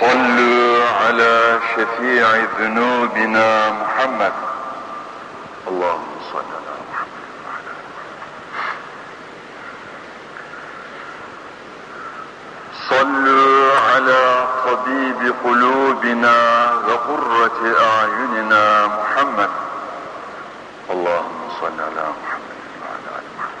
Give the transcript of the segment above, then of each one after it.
صلوا على شفيع ذنوبنا محمد. اللهم صل على محمد وعلى صلوا على طبيب قلوبنا وقرة أعيننا محمد. اللهم صل على محمد وعلى آل محمد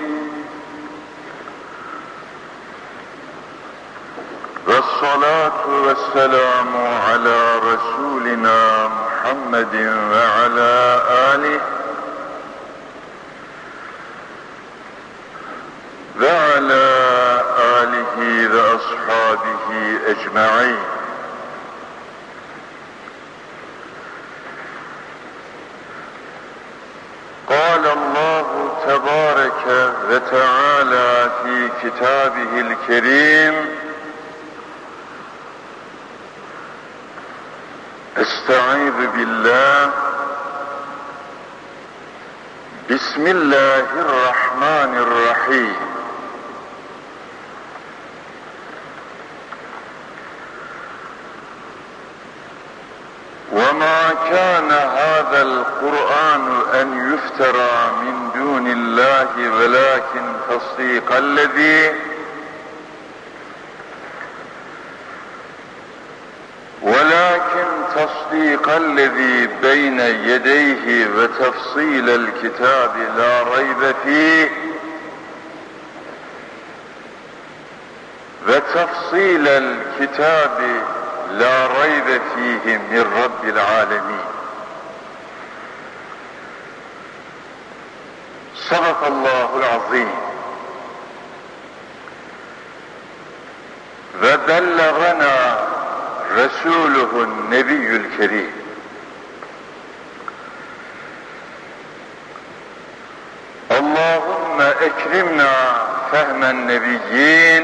والصلاة والسلام على رسولنا محمد وعلى آله وعلى آله وأصحابه أجمعين. قال الله تبارك وتعالى في كتابه الكريم استعيذ بالله. بسم الله الرحمن الرحيم. وما كان هذا القرآن أن يفترى من دون الله ولكن تصديق الذي ولكن تصديق الذي بين يديه وتفصيل الكتاب لا ريب فيه وتفصيل الكتاب لا ريب فيه من رب العالمين. صدق الله العظيم. وبلغنا Resuluhun Nebiyyül Kerim. Allahümme ekrimna fehmen nebiyyin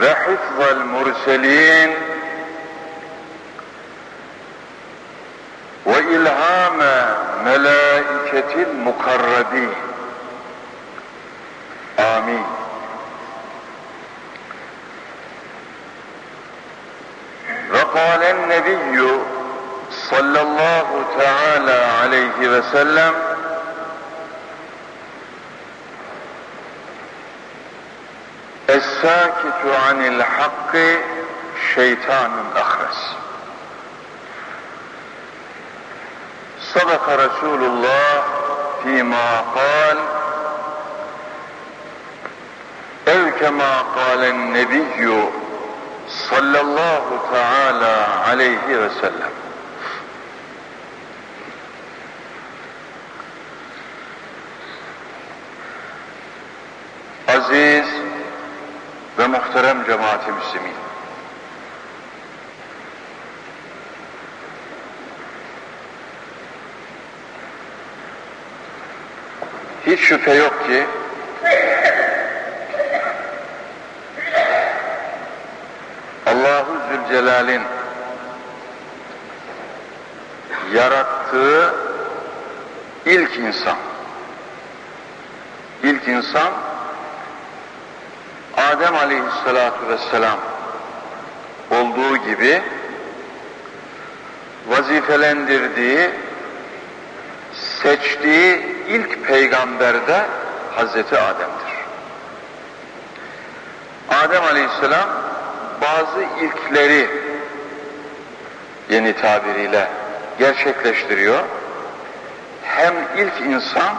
ve hifzal murselin sellem Es-sâkitu anil hakkı şeytanun ahres. Sadaka Resulullah fîmâ kal ev kemâ kâlen nebiyyû sallallahu teâlâ aleyhi ve sellem. Ve muhterem cemaati müslimin. Hiç şüphe yok ki Allahu Zülcelal'in yarattığı ilk insan ilk insan Adem aleyhissalatu vesselam olduğu gibi vazifelendirdiği, seçtiği ilk peygamber de Hazreti Adem'dir. Adem aleyhisselam bazı ilkleri yeni tabiriyle gerçekleştiriyor. Hem ilk insan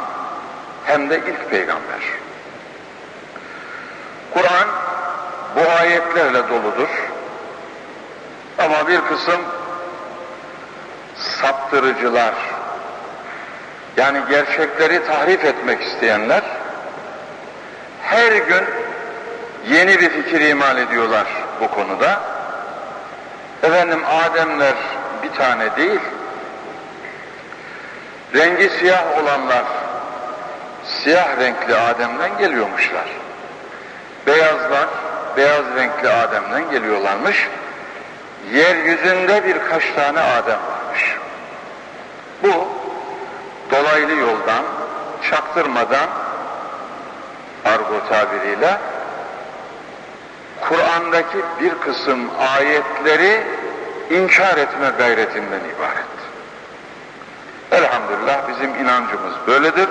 hem de ilk peygamber. Kur'an bu ayetlerle doludur. Ama bir kısım saptırıcılar, yani gerçekleri tahrif etmek isteyenler her gün yeni bir fikir imal ediyorlar bu konuda. Efendim Ademler bir tane değil, rengi siyah olanlar siyah renkli Adem'den geliyormuşlar. Beyazlar beyaz renkli Adem'den geliyorlarmış. Yeryüzünde birkaç tane Adem varmış. Bu dolaylı yoldan, çaktırmadan argo tabiriyle Kur'an'daki bir kısım ayetleri inkar etme gayretinden ibaret. Elhamdülillah bizim inancımız böyledir.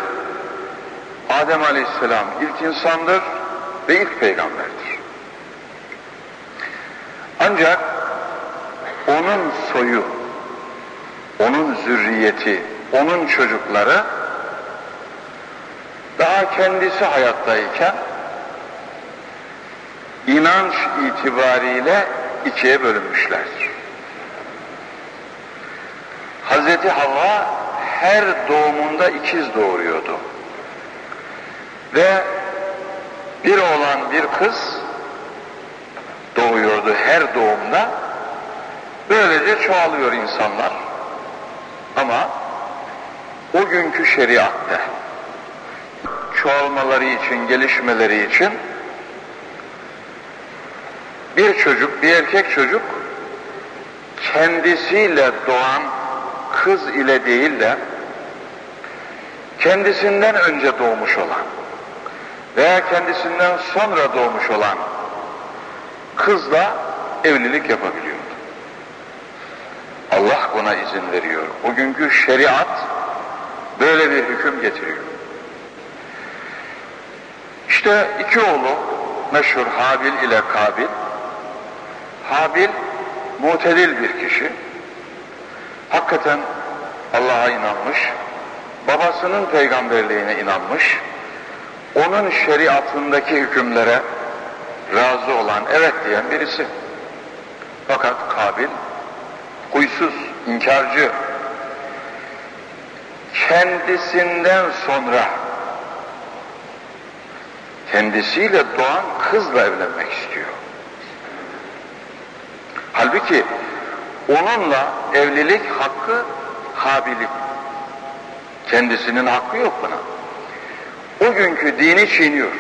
Adem Aleyhisselam ilk insandır ve ilk peygamberdir. Ancak onun soyu, onun zürriyeti, onun çocukları daha kendisi hayattayken inanç itibariyle ikiye bölünmüşlerdir. Hazreti Havva her doğumunda ikiz doğuruyordu. Ve bir oğlan bir kız doğuyordu her doğumda. Böylece çoğalıyor insanlar. Ama o günkü şeriatte çoğalmaları için, gelişmeleri için bir çocuk, bir erkek çocuk kendisiyle doğan kız ile değil de kendisinden önce doğmuş olan veya kendisinden sonra doğmuş olan kızla evlilik yapabiliyordu. Allah buna izin veriyor. Bugünkü şeriat böyle bir hüküm getiriyor. İşte iki oğlu meşhur Habil ile Kabil. Habil mutedil bir kişi. Hakikaten Allah'a inanmış, babasının peygamberliğine inanmış, onun şeriatındaki hükümlere razı olan, evet diyen birisi. Fakat Kabil huysuz, inkarcı, kendisinden sonra kendisiyle doğan kızla evlenmek istiyor. Halbuki onunla evlilik hakkı Habil'in. Kendisinin hakkı yok buna. O günkü dini çiğniyor.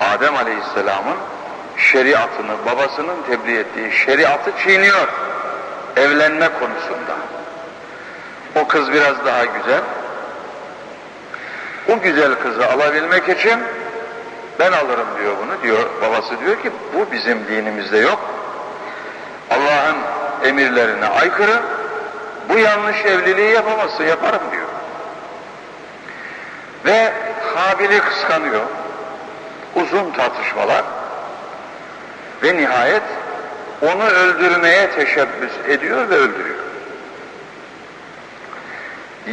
Adem Aleyhisselam'ın şeriatını, babasının tebliğ ettiği şeriatı çiğniyor. Evlenme konusunda. O kız biraz daha güzel. O güzel kızı alabilmek için ben alırım diyor bunu diyor. Babası diyor ki bu bizim dinimizde yok. Allah'ın emirlerine aykırı. Bu yanlış evliliği yapamazsın yaparım diyor. Ve Habil'i kıskanıyor. Uzun tartışmalar. Ve nihayet onu öldürmeye teşebbüs ediyor ve öldürüyor.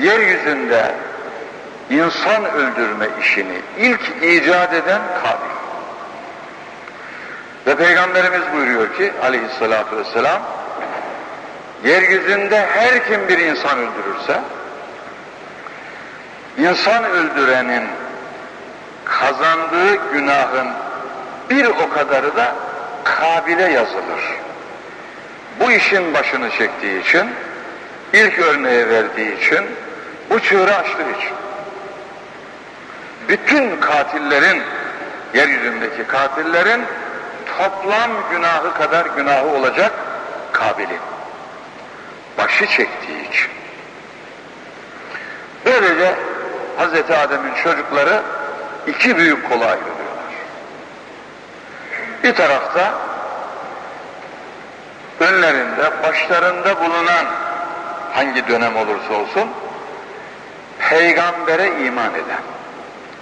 Yeryüzünde insan öldürme işini ilk icat eden Kabil. Ve Peygamberimiz buyuruyor ki aleyhissalatü vesselam yeryüzünde her kim bir insan öldürürse insan öldürenin kazandığı günahın bir o kadarı da Kabil'e yazılır. Bu işin başını çektiği için, ilk örneği verdiği için, bu çığırı açtığı için. Bütün katillerin, yeryüzündeki katillerin toplam günahı kadar günahı olacak Kabil'in. Başı çektiği için. Böylece Hz. Adem'in çocukları iki büyük kola ayrılıyorlar. Bir tarafta önlerinde, başlarında bulunan hangi dönem olursa olsun peygambere iman eden,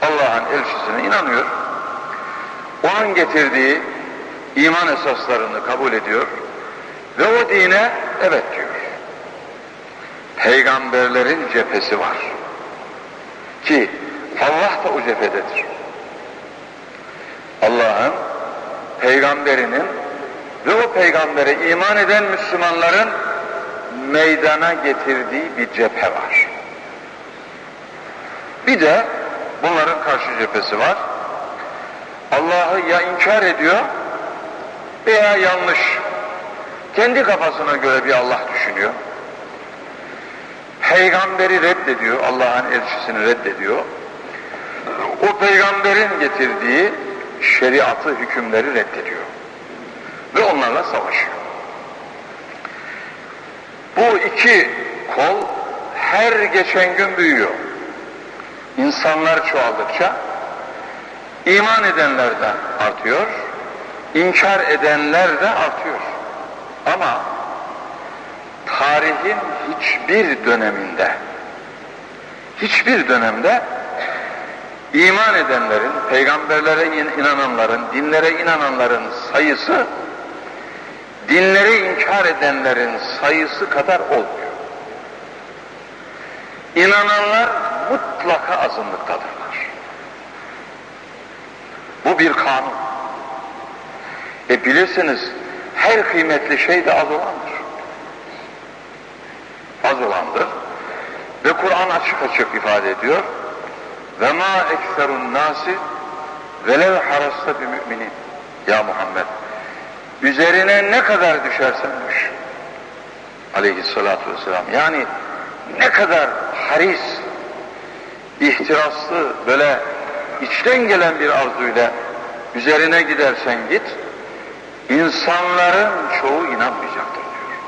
Allah'ın elçisine inanıyor, onun getirdiği iman esaslarını kabul ediyor ve o dine evet diyor. Peygamberlerin cephesi var. Ki Allah da o cephededir. Allah'ın peygamberinin ve o peygambere iman eden Müslümanların meydana getirdiği bir cephe var. Bir de bunların karşı cephesi var. Allah'ı ya inkar ediyor veya yanlış Kendi kafasına göre bir Allah düşünüyor. Peygamberi reddediyor, Allah'ın elçisini reddediyor. O peygamberin getirdiği şeriatı, hükümleri reddediyor. Ve onlarla savaşıyor. Bu iki kol her geçen gün büyüyor. İnsanlar çoğaldıkça iman edenler de artıyor, inkar edenler de artıyor. Ama tarihin hiçbir döneminde hiçbir dönemde iman edenlerin, peygamberlere inananların, dinlere inananların sayısı dinleri inkar edenlerin sayısı kadar olmuyor. İnananlar mutlaka azınlıktadırlar. Bu bir kanun. E bilirsiniz her kıymetli şey de az olandır. Az olandır. Ve Kur'an açık açık ifade ediyor. Ve ma ekserun nasi velev harasta bir müminin. Ya Muhammed üzerine ne kadar düşersen düş. Aleyhissalatu vesselam. Yani ne kadar haris, ihtiraslı, böyle içten gelen bir arzuyla üzerine gidersen git, insanların çoğu inanmayacaktır diyor.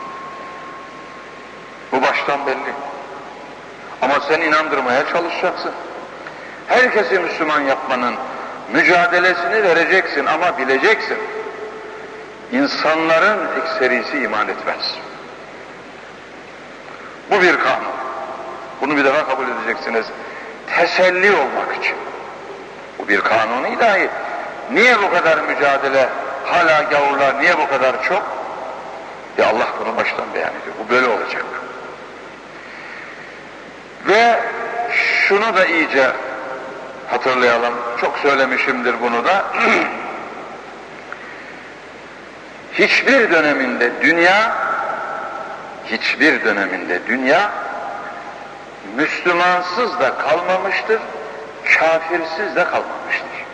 Bu baştan belli. Ama sen inandırmaya çalışacaksın. Herkesi Müslüman yapmanın mücadelesini vereceksin ama bileceksin. İnsanların ekserisi iman etmez. Bu bir kanun. Bunu bir defa kabul edeceksiniz. Teselli olmak için. Bu bir kanun ilahi. Niye bu kadar mücadele, hala gavurlar niye bu kadar çok? Ya Allah bunu baştan beyan ediyor. Bu böyle olacak. Ve şunu da iyice hatırlayalım. Çok söylemişimdir bunu da. hiçbir döneminde dünya hiçbir döneminde dünya Müslümansız da kalmamıştır, kafirsiz de kalmamıştır.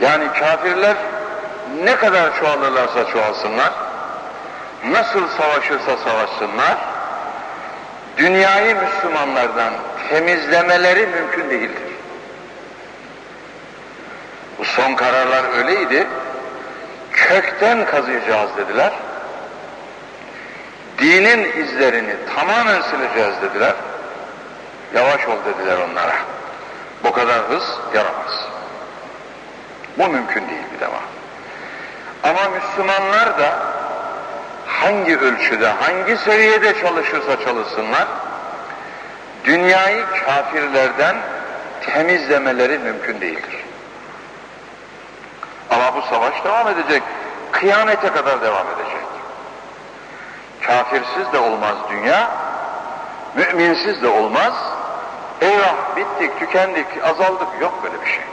Yani kafirler ne kadar çoğalırlarsa çoğalsınlar, nasıl savaşırsa savaşsınlar, dünyayı Müslümanlardan temizlemeleri mümkün değildir. Bu son kararlar öyleydi. Kökten kazıyacağız dediler. Dinin izlerini tamamen sileceğiz dediler. Yavaş ol dediler onlara. Bu kadar hız yaramaz. Bu mümkün değil bir defa. Ama Müslümanlar da hangi ölçüde, hangi seviyede çalışırsa çalışsınlar, dünyayı kafirlerden temizlemeleri mümkün değildir. Ama bu savaş devam edecek. Kıyamete kadar devam edecek. Kafirsiz de olmaz dünya, müminsiz de olmaz. Eyvah bittik, tükendik, azaldık. Yok böyle bir şey.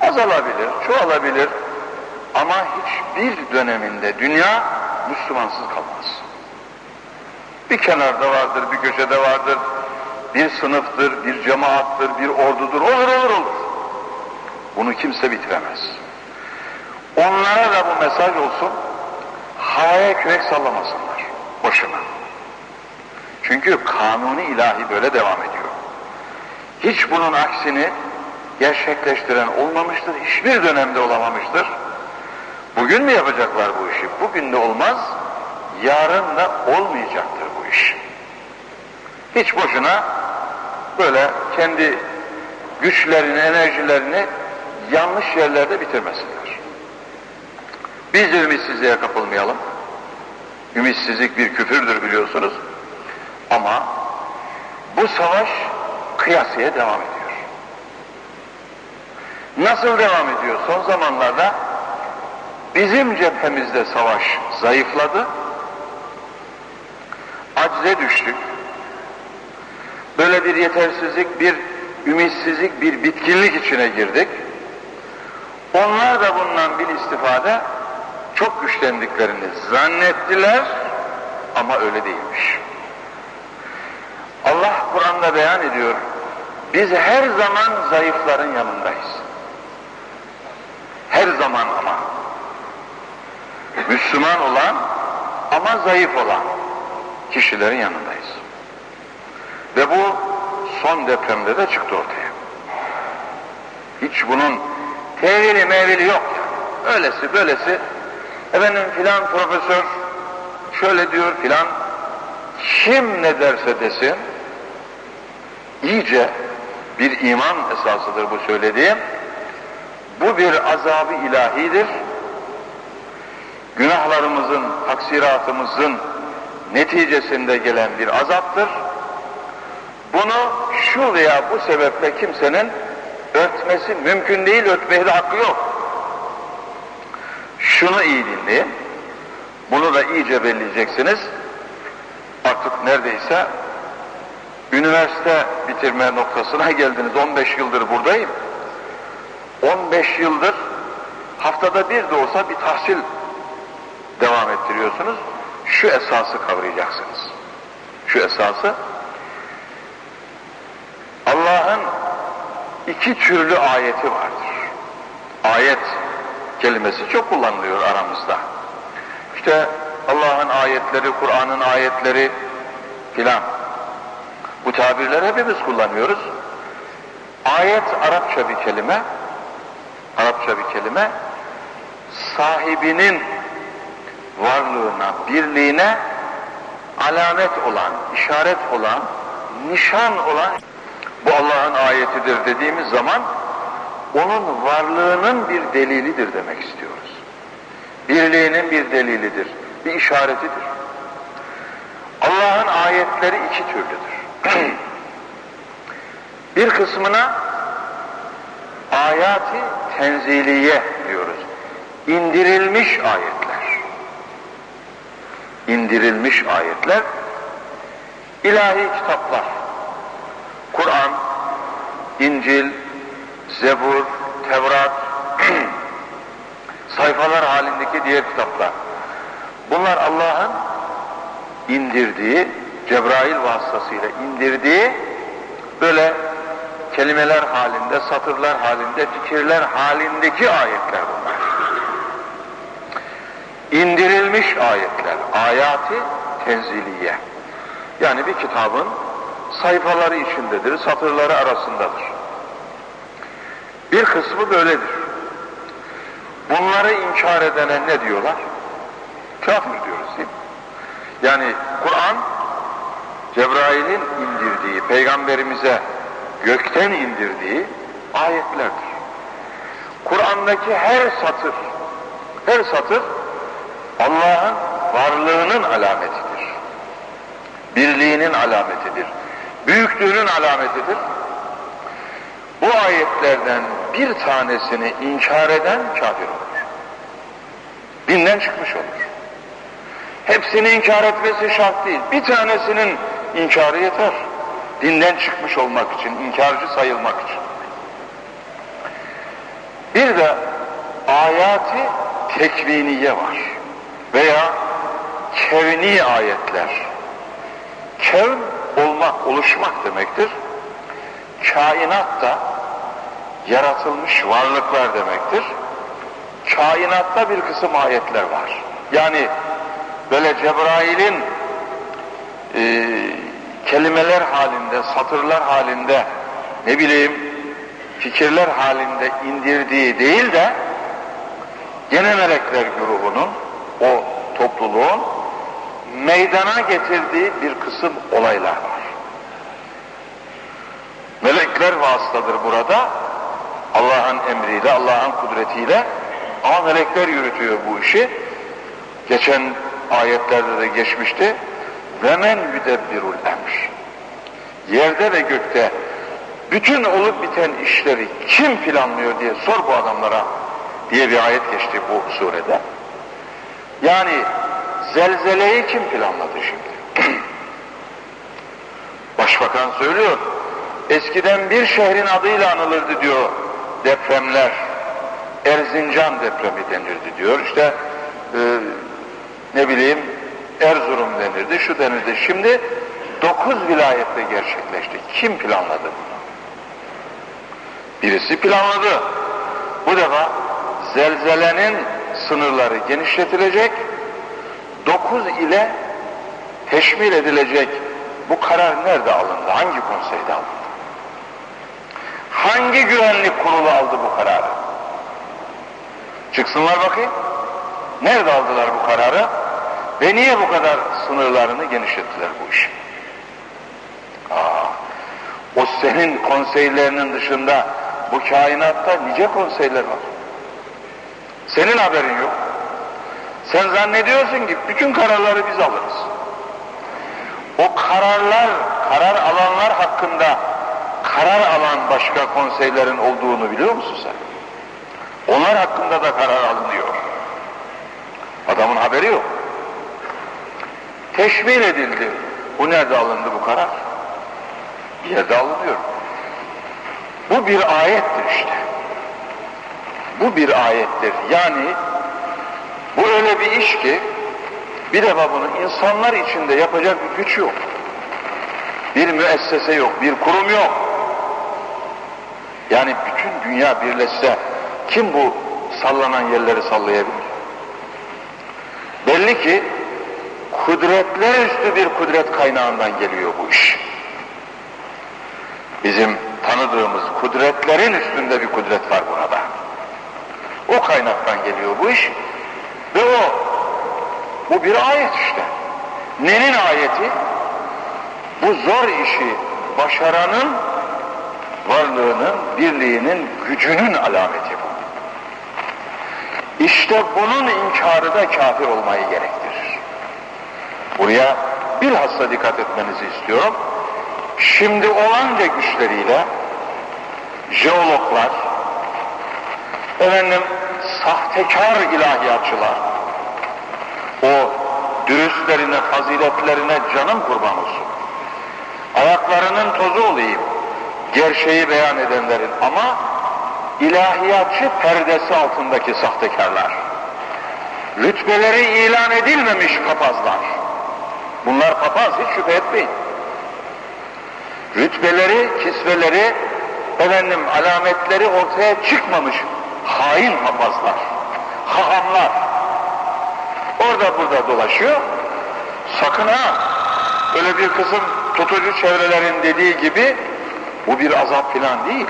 Azalabilir, çoğalabilir ama hiçbir döneminde dünya Müslümansız kalmaz. Bir kenarda vardır, bir köşede vardır, bir sınıftır, bir cemaattır, bir ordudur, olur olur olur. Bunu kimse bitiremez. Onlara da bu mesaj olsun, havaya kürek sallamasınlar, boşuna. Çünkü kanuni ilahi böyle devam ediyor. Hiç bunun aksini gerçekleştiren olmamıştır, hiçbir dönemde olamamıştır. Bugün mü yapacaklar bu işi? Bugün de olmaz, yarın da olmayacaktır bu iş. Hiç boşuna böyle kendi güçlerini, enerjilerini yanlış yerlerde bitirmesinler. Biz de ümitsizliğe kapılmayalım. Ümitsizlik bir küfürdür biliyorsunuz. Ama bu savaş kıyasıya devam ediyor. Nasıl devam ediyor? Son zamanlarda bizim cephemizde savaş zayıfladı. Acize düştük. Böyle bir yetersizlik, bir ümitsizlik, bir bitkinlik içine girdik. Onlar da bundan bir istifade çok güçlendiklerini zannettiler ama öyle değilmiş. Allah Kur'an'da beyan ediyor. Biz her zaman zayıfların yanındayız. Her zaman ama. Müslüman olan ama zayıf olan kişilerin yanındayız. Ve bu son depremde de çıktı ortaya. Hiç bunun tevili mevili yok. Öylesi böylesi efendim filan profesör şöyle diyor filan kim ne derse desin iyice bir iman esasıdır bu söylediğim. Bu bir azabı ilahidir. Günahlarımızın, taksiratımızın neticesinde gelen bir azaptır. Bunu şu veya bu sebeple kimsenin örtmesi mümkün değil, örtmeye de hakkı yok. Şunu iyi dinleyin, bunu da iyice belleyeceksiniz. Artık neredeyse üniversite bitirme noktasına geldiniz. 15 yıldır buradayım. 15 yıldır haftada bir de olsa bir tahsil devam ettiriyorsunuz. Şu esası kavrayacaksınız. Şu esası Allah'ın iki türlü ayeti vardır. Ayet kelimesi çok kullanılıyor aramızda. İşte Allah'ın ayetleri, Kur'an'ın ayetleri filan. Bu tabirleri hepimiz kullanıyoruz. Ayet Arapça bir kelime. Arapça bir kelime. Sahibinin varlığına, birliğine alamet olan, işaret olan, nişan olan bu Allah'ın ayetidir dediğimiz zaman onun varlığının bir delilidir demek istiyoruz. Birliğinin bir delilidir, bir işaretidir. Allah'ın ayetleri iki türlüdür. bir kısmına ayati tenziliye diyoruz. İndirilmiş ayetler. İndirilmiş ayetler ilahi kitaplar. Kur'an, İncil, Zebur, Tevrat, sayfalar halindeki diğer kitaplar. Bunlar Allah'ın indirdiği, Cebrail vasıtasıyla indirdiği böyle kelimeler halinde, satırlar halinde, fikirler halindeki ayetler bunlar. İndirilmiş ayetler, ayati tenziliye. Yani bir kitabın sayfaları içindedir, satırları arasındadır. Bir kısmı böyledir. Bunları inkar edene ne diyorlar? Kafir diyoruz değil mi? Yani Kur'an Cebrail'in indirdiği, peygamberimize gökten indirdiği ayetlerdir. Kur'an'daki her satır, her satır Allah'ın varlığının alametidir. Birliğinin alametidir. Büyüklüğünün alametidir. Bu ayetlerden bir tanesini inkar eden kafir olur. Dinden çıkmış olur. Hepsini inkar etmesi şart değil. Bir tanesinin inkarı yeter. Dinden çıkmış olmak için, inkarcı sayılmak için. Bir de ayati tekviniye var. Veya kevni ayetler. Kevn olmak, oluşmak demektir. Kainat da yaratılmış varlıklar demektir. Kainatta bir kısım ayetler var. Yani böyle Cebrail'in e, kelimeler halinde, satırlar halinde, ne bileyim fikirler halinde indirdiği değil de gene melekler grubunun, o topluluğun meydana getirdiği bir kısım olaylar var. Melekler vasıtadır burada. Allah'ın emriyle, Allah'ın kudretiyle ama melekler yürütüyor bu işi. Geçen ayetlerde de geçmişti. Ve men yüdebbirul emr. Yerde ve gökte bütün olup biten işleri kim planlıyor diye sor bu adamlara diye bir ayet geçti bu surede. Yani zelzeleyi kim planladı şimdi? Başbakan söylüyor. Eskiden bir şehrin adıyla anılırdı diyor depremler. Erzincan depremi denirdi diyor. İşte e, ne bileyim Erzurum denirdi, şu denirdi. Şimdi dokuz vilayette gerçekleşti. Kim planladı bunu? Birisi planladı. Bu defa zelzelenin sınırları genişletilecek, dokuz ile teşmil edilecek bu karar nerede alındı? Hangi konseyde alındı? Hangi güvenlik kurulu aldı bu kararı? Çıksınlar bakayım. Nerede aldılar bu kararı? Ve niye bu kadar sınırlarını genişlettiler bu işi? Aa, o senin konseylerinin dışında bu kainatta nice konseyler var. Senin haberin yok. Sen zannediyorsun ki bütün kararları biz alırız. O kararlar, karar alanlar hakkında karar alan başka konseylerin olduğunu biliyor musun sen? Onlar hakkında da karar alınıyor. Adamın haberi yok. Teşmil edildi. Bu nerede alındı bu karar? Bir yerde alınıyor. Bu bir ayettir işte. Bu bir ayettir. Yani bu öyle bir iş ki bir defa bunu insanlar içinde yapacak bir güç yok. Bir müessese yok, bir kurum yok. Yani bütün dünya birleşse kim bu sallanan yerleri sallayabilir? Belli ki kudretler üstü bir kudret kaynağından geliyor bu iş. Bizim tanıdığımız kudretlerin üstünde bir kudret var burada. O kaynaktan geliyor bu iş ve o bu bir ayet işte. Nenin ayeti? Bu zor işi başaranın varlığının, birliğinin, gücünün alameti bu. İşte bunun inkarı da kafir olmayı gerektirir. Buraya bilhassa dikkat etmenizi istiyorum. Şimdi olanca güçleriyle jeologlar, efendim sahtekar ilahiyatçılar, o dürüstlerine, faziletlerine canım kurban olsun. Ayaklarının tozu olayım, gerçeği beyan edenlerin ama ilahiyatçı perdesi altındaki sahtekarlar. Rütbeleri ilan edilmemiş papazlar. Bunlar papaz hiç şüphe etmeyin. Rütbeleri, kisveleri, efendim alametleri ortaya çıkmamış hain papazlar, hahamlar. Orada burada dolaşıyor. Sakın ha, öyle bir kısım tutucu çevrelerin dediği gibi bu bir azap filan değil.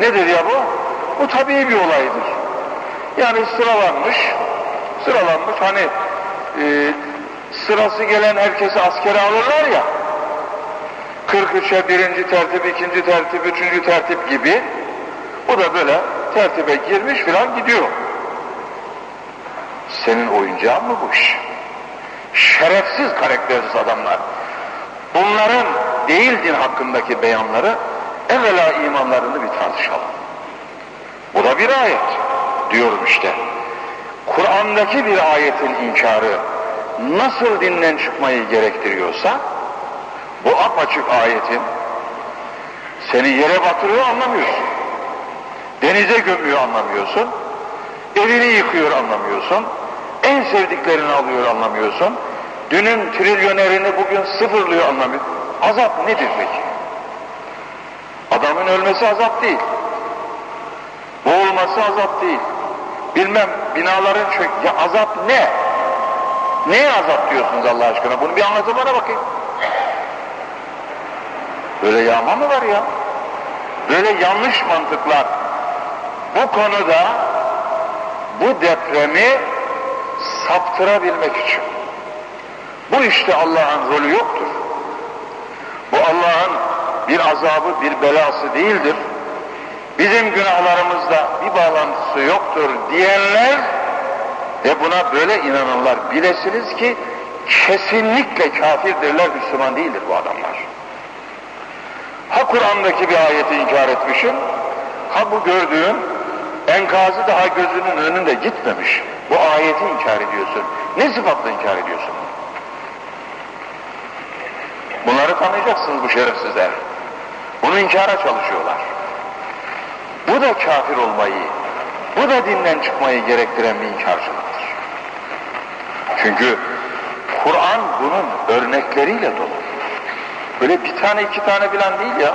Nedir ya bu? Bu tabii bir olaydır. Yani sıralanmış, sıralanmış hani e, sırası gelen herkesi askere alırlar ya, 43'e birinci tertip, ikinci tertip, üçüncü tertip gibi, bu da böyle tertibe girmiş filan gidiyor. Senin oyuncağın mı bu iş? Şerefsiz karaktersiz adamlar. Bunların değil din hakkındaki beyanları evvela imanlarını bir tartışalım. Bu da bir ayet diyorum işte. Kur'an'daki bir ayetin inkarı nasıl dinden çıkmayı gerektiriyorsa bu apaçık ayetin seni yere batırıyor anlamıyorsun. Denize gömüyor anlamıyorsun. Evini yıkıyor anlamıyorsun. En sevdiklerini alıyor anlamıyorsun. Dünün trilyonerini bugün sıfırlıyor anlamıyorsun. Azap nedir peki? Adamın ölmesi azap değil. Boğulması azap değil. Bilmem binaların çök... Ya azap ne? Neye azap diyorsunuz Allah aşkına? Bunu bir anlatın bana bakayım. Böyle yağma mı var ya? Böyle yanlış mantıklar. Bu konuda bu depremi saptırabilmek için. Bu işte Allah'ın rolü yoktur. Bu Allah'ın bir azabı, bir belası değildir. Bizim günahlarımızla bir bağlantısı yoktur diyenler ve buna böyle inananlar bilesiniz ki kesinlikle kafirdirler, Müslüman değildir bu adamlar. Ha Kur'an'daki bir ayeti inkar etmişim, ha bu gördüğün enkazı daha gözünün önünde gitmemiş. Bu ayeti inkar ediyorsun. Ne sıfatla inkar ediyorsun? Bunları tanıyacaksınız bu şerefsizler. Bunu inkara çalışıyorlar. Bu da kafir olmayı, bu da dinden çıkmayı gerektiren bir inkarcılıktır. Çünkü Kur'an bunun örnekleriyle dolu. Böyle bir tane iki tane bilen değil ya.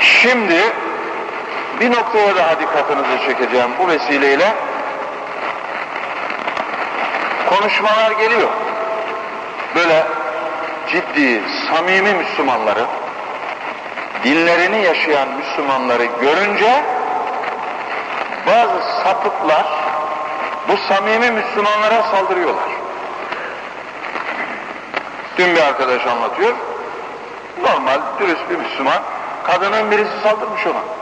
Şimdi bir noktaya daha dikkatinizi çekeceğim bu vesileyle. konuşmalar geliyor. Böyle ciddi, samimi Müslümanları, dinlerini yaşayan Müslümanları görünce bazı sapıklar bu samimi Müslümanlara saldırıyorlar. Dün bir arkadaş anlatıyor. Normal, dürüst bir Müslüman. Kadının birisi saldırmış ona.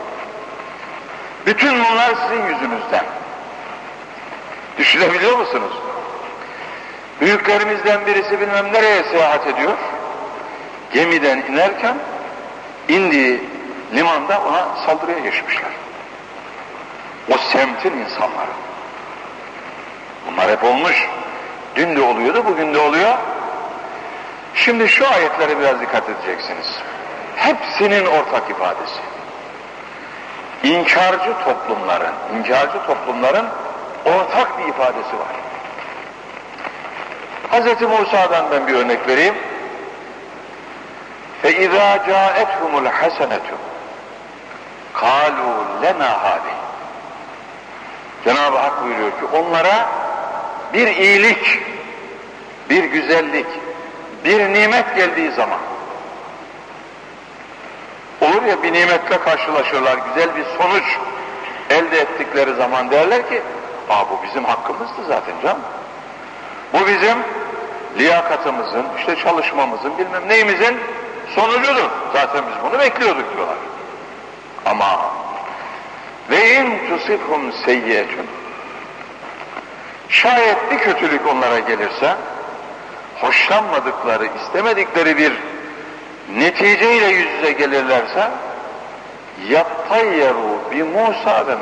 Bütün bunlar sizin yüzünüzden. Düşünebiliyor musunuz? Büyüklerimizden birisi bilmem nereye seyahat ediyor. Gemiden inerken indiği limanda ona saldırıya geçmişler. O semtin insanları. Bunlar hep olmuş. Dün de oluyordu, bugün de oluyor. Şimdi şu ayetlere biraz dikkat edeceksiniz. Hepsinin ortak ifadesi. İnkarcı toplumların, inkarcı toplumların ortak bir ifadesi var. Hz. Musa'dan ben bir örnek vereyim. فَاِذَا جَاءَتْهُمُ الْحَسَنَةُ قَالُوا لَنَا هَذِهِ Cenab-ı Hak buyuruyor ki onlara bir iyilik, bir güzellik, bir nimet geldiği zaman olur ya bir nimetle karşılaşırlar, güzel bir sonuç elde ettikleri zaman derler ki Aa bu bizim hakkımızdı zaten canım. Bu bizim liyakatımızın, işte çalışmamızın, bilmem neyimizin sonucudur. Zaten biz bunu bekliyorduk diyorlar. Ama ve in tusibhum seyyiyetun şayet bir kötülük onlara gelirse hoşlanmadıkları, istemedikleri bir neticeyle yüz yüze gelirlerse yattayyeru bi Musa ve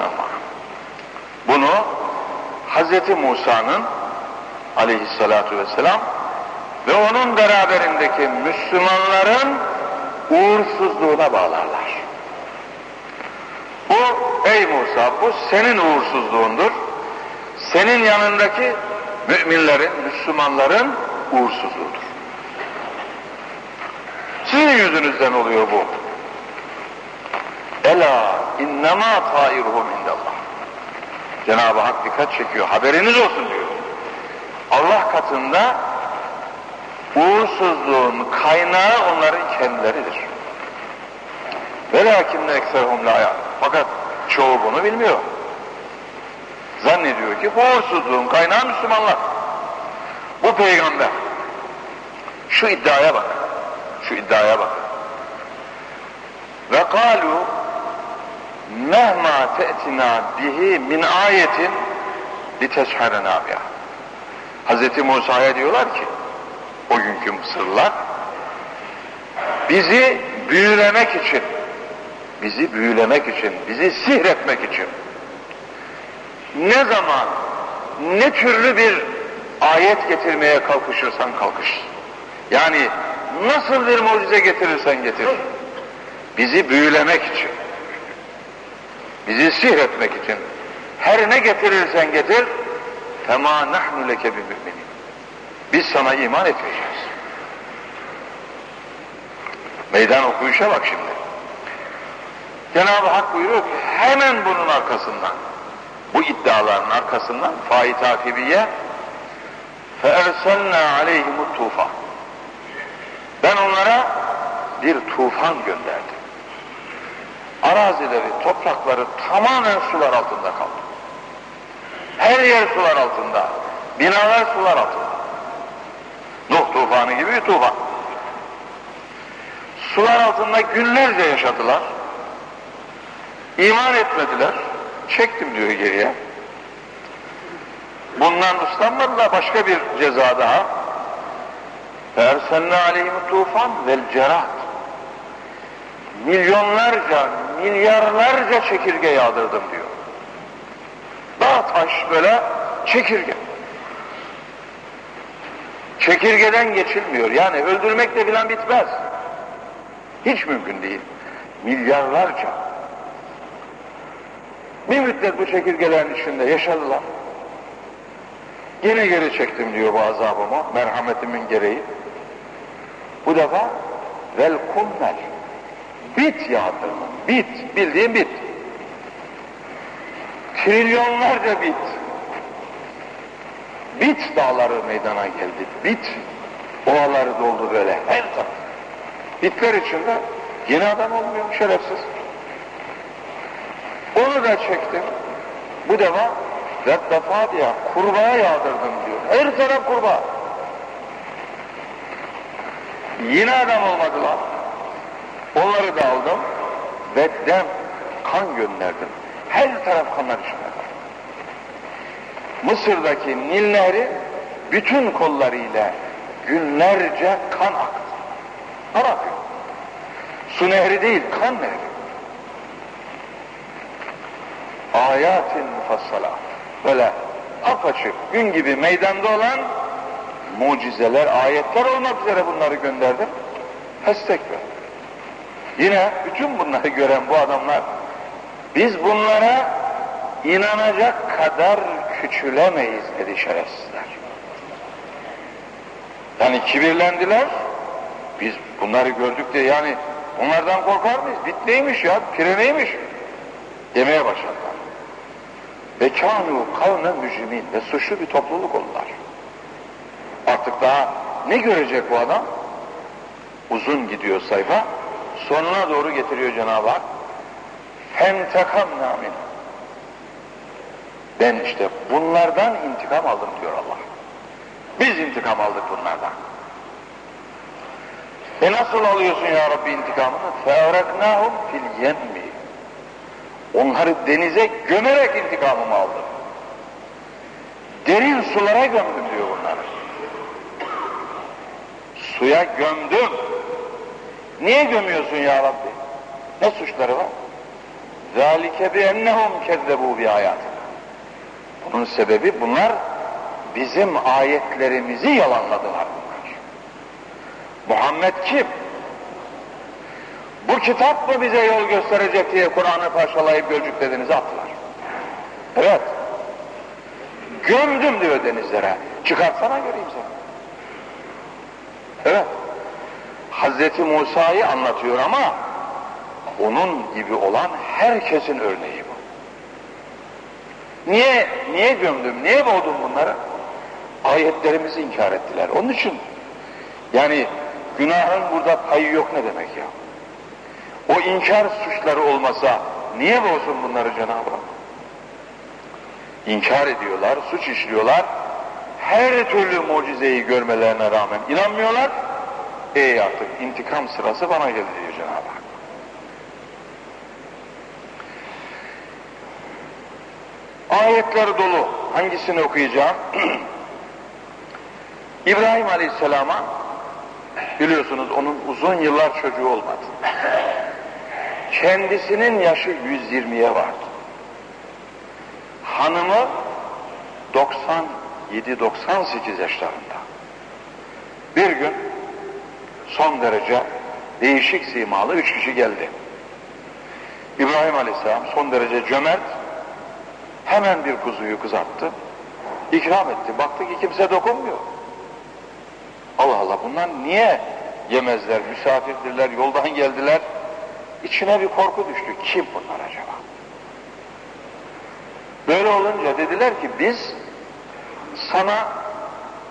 bunu Hz. Musa'nın aleyhissalatu vesselam ve onun beraberindeki Müslümanların uğursuzluğuna bağlarlar. Bu ey Musa bu senin uğursuzluğundur. Senin yanındaki müminlerin, Müslümanların uğursuzluğudur. Sizin yüzünüzden oluyor bu. Ela innema tairuhum indallah. Cenab-ı Hak dikkat çekiyor. Haberiniz olsun diyor. Allah katında uğursuzluğun kaynağı onların kendileridir. Velakinne ekserhum la Fakat çoğu bunu bilmiyor. Zannediyor ki bu uğursuzluğun kaynağı Müslümanlar. Bu peygamber. Şu iddiaya bak. Şu iddiaya bak. Ve kalu mehma te'tina bihi min ayetin litesherena biha. Hz. Musa'ya diyorlar ki o günkü Mısırlılar bizi büyülemek için bizi büyülemek için, bizi sihretmek için ne zaman ne türlü bir ayet getirmeye kalkışırsan kalkış. Yani nasıl bir mucize getirirsen getir. Bizi büyülemek için, bizi sihretmek için her ne getirirsen getir فَمَا نَحْنُ لَكَ بِمُؤْمِنِينَ Biz sana iman etmeyeceğiz. Meydan okuyuşa bak şimdi. Cenab-ı Hak buyuruyor ki hemen bunun arkasından, bu iddiaların arkasından faiz takibiye فَاَرْسَلْنَا عَلَيْهِمُ tufan. ben onlara bir tufan gönderdim. Arazileri, toprakları tamamen sular altında kaldı. Her yer sular altında. Binalar sular altında. Nuh tufanı gibi bir tufan. Sular altında günlerce yaşadılar. İman etmediler. Çektim diyor geriye. Bundan uslanmadılar başka bir ceza daha. Ersenle aleyhim tufan vel cerat. Milyonlarca, milyarlarca çekirge yağdırdım diyor. Dağ taş böyle çekirge. Çekirgeden geçilmiyor. Yani öldürmekle filan bitmez. Hiç mümkün değil. Milyarlarca. Bir müddet bu çekirgelerin içinde yaşadılar. Yine geri çektim diyor bu azabımı, merhametimin gereği. Bu defa vel kummel. Bit yağdırma. Bit. Bildiğin bit. Trilyonlarca bit. Bit dağları meydana geldi. Bit ovaları doldu böyle her taraf. Bitler içinde yine adam olmuyor şerefsiz. Onu da çektim. Bu defa reddefa diye kurbağa yağdırdım diyor. Her taraf kurbağa. Yine adam olmadılar. Onları da aldım ve dem, kan gönderdim. Her taraf kanlar içinde. Mısır'daki Nil Nehri bütün kollarıyla günlerce kan aktı. Kan akıyor. Su nehri değil, kan nehri. Ayatin mufassala. Böyle apaçık, gün gibi meydanda olan mucizeler, ayetler olmak üzere bunları gönderdim. Hastekber. Yine bütün bunları gören bu adamlar biz bunlara inanacak kadar küçülemeyiz dedi şerefsizler. Yani kibirlendiler. Biz bunları gördük de yani onlardan korkar mıyız? Bit neymiş ya? Pire neymiş? Demeye başladılar. Ve kânû kavme mücrimin ve suçlu bir topluluk oldular. Artık daha ne görecek bu adam? Uzun gidiyor sayfa. Sonuna doğru getiriyor Cenab-ı Hak. Fentekam namin. Ben işte bunlardan intikam aldım diyor Allah. Biz intikam aldık bunlardan. E nasıl alıyorsun ya Rabbi intikamını? Fe'araknâhum fil yemmi. Onları denize gömerek intikamımı aldım. Derin sulara gömdüm diyor bunları. Suya gömdüm. Niye gömüyorsun ya Rabbi? Ne suçları var? ذَٰلِكَ بِاَنَّهُمْ كَذَّبُوا بِآيَاتِنَا Bunun sebebi bunlar bizim ayetlerimizi yalanladılar bunlar. Muhammed kim? Bu kitap mı bize yol gösterecek diye Kur'an'ı parçalayıp Gölcük denize attılar. Evet. Gömdüm diyor denizlere. Çıkartsana göreyim seni. Evet. Hazreti Musa'yı anlatıyor ama onun gibi olan herkesin örneği bu. Niye, niye gömdüm, niye boğdum bunları? Ayetlerimizi inkar ettiler. Onun için yani günahın burada payı yok ne demek ya? O inkar suçları olmasa niye bozsun bunları Cenab-ı Hak? İnkar ediyorlar, suç işliyorlar. Her türlü mucizeyi görmelerine rağmen inanmıyorlar. Ey artık intikam sırası bana geldi diyor Cenab-ı Hak. Ayetler dolu. Hangisini okuyacağım? İbrahim Aleyhisselam'a biliyorsunuz onun uzun yıllar çocuğu olmadı. Kendisinin yaşı 120'ye vardı. Hanımı 97-98 yaşlarında. Bir gün son derece değişik simalı üç kişi geldi. İbrahim Aleyhisselam son derece cömert, hemen bir kuzuyu kızarttı, ikram etti. Baktı ki kimse dokunmuyor. Allah Allah bunlar niye yemezler, misafirdirler, yoldan geldiler. İçine bir korku düştü. Kim bunlar acaba? Böyle olunca dediler ki biz sana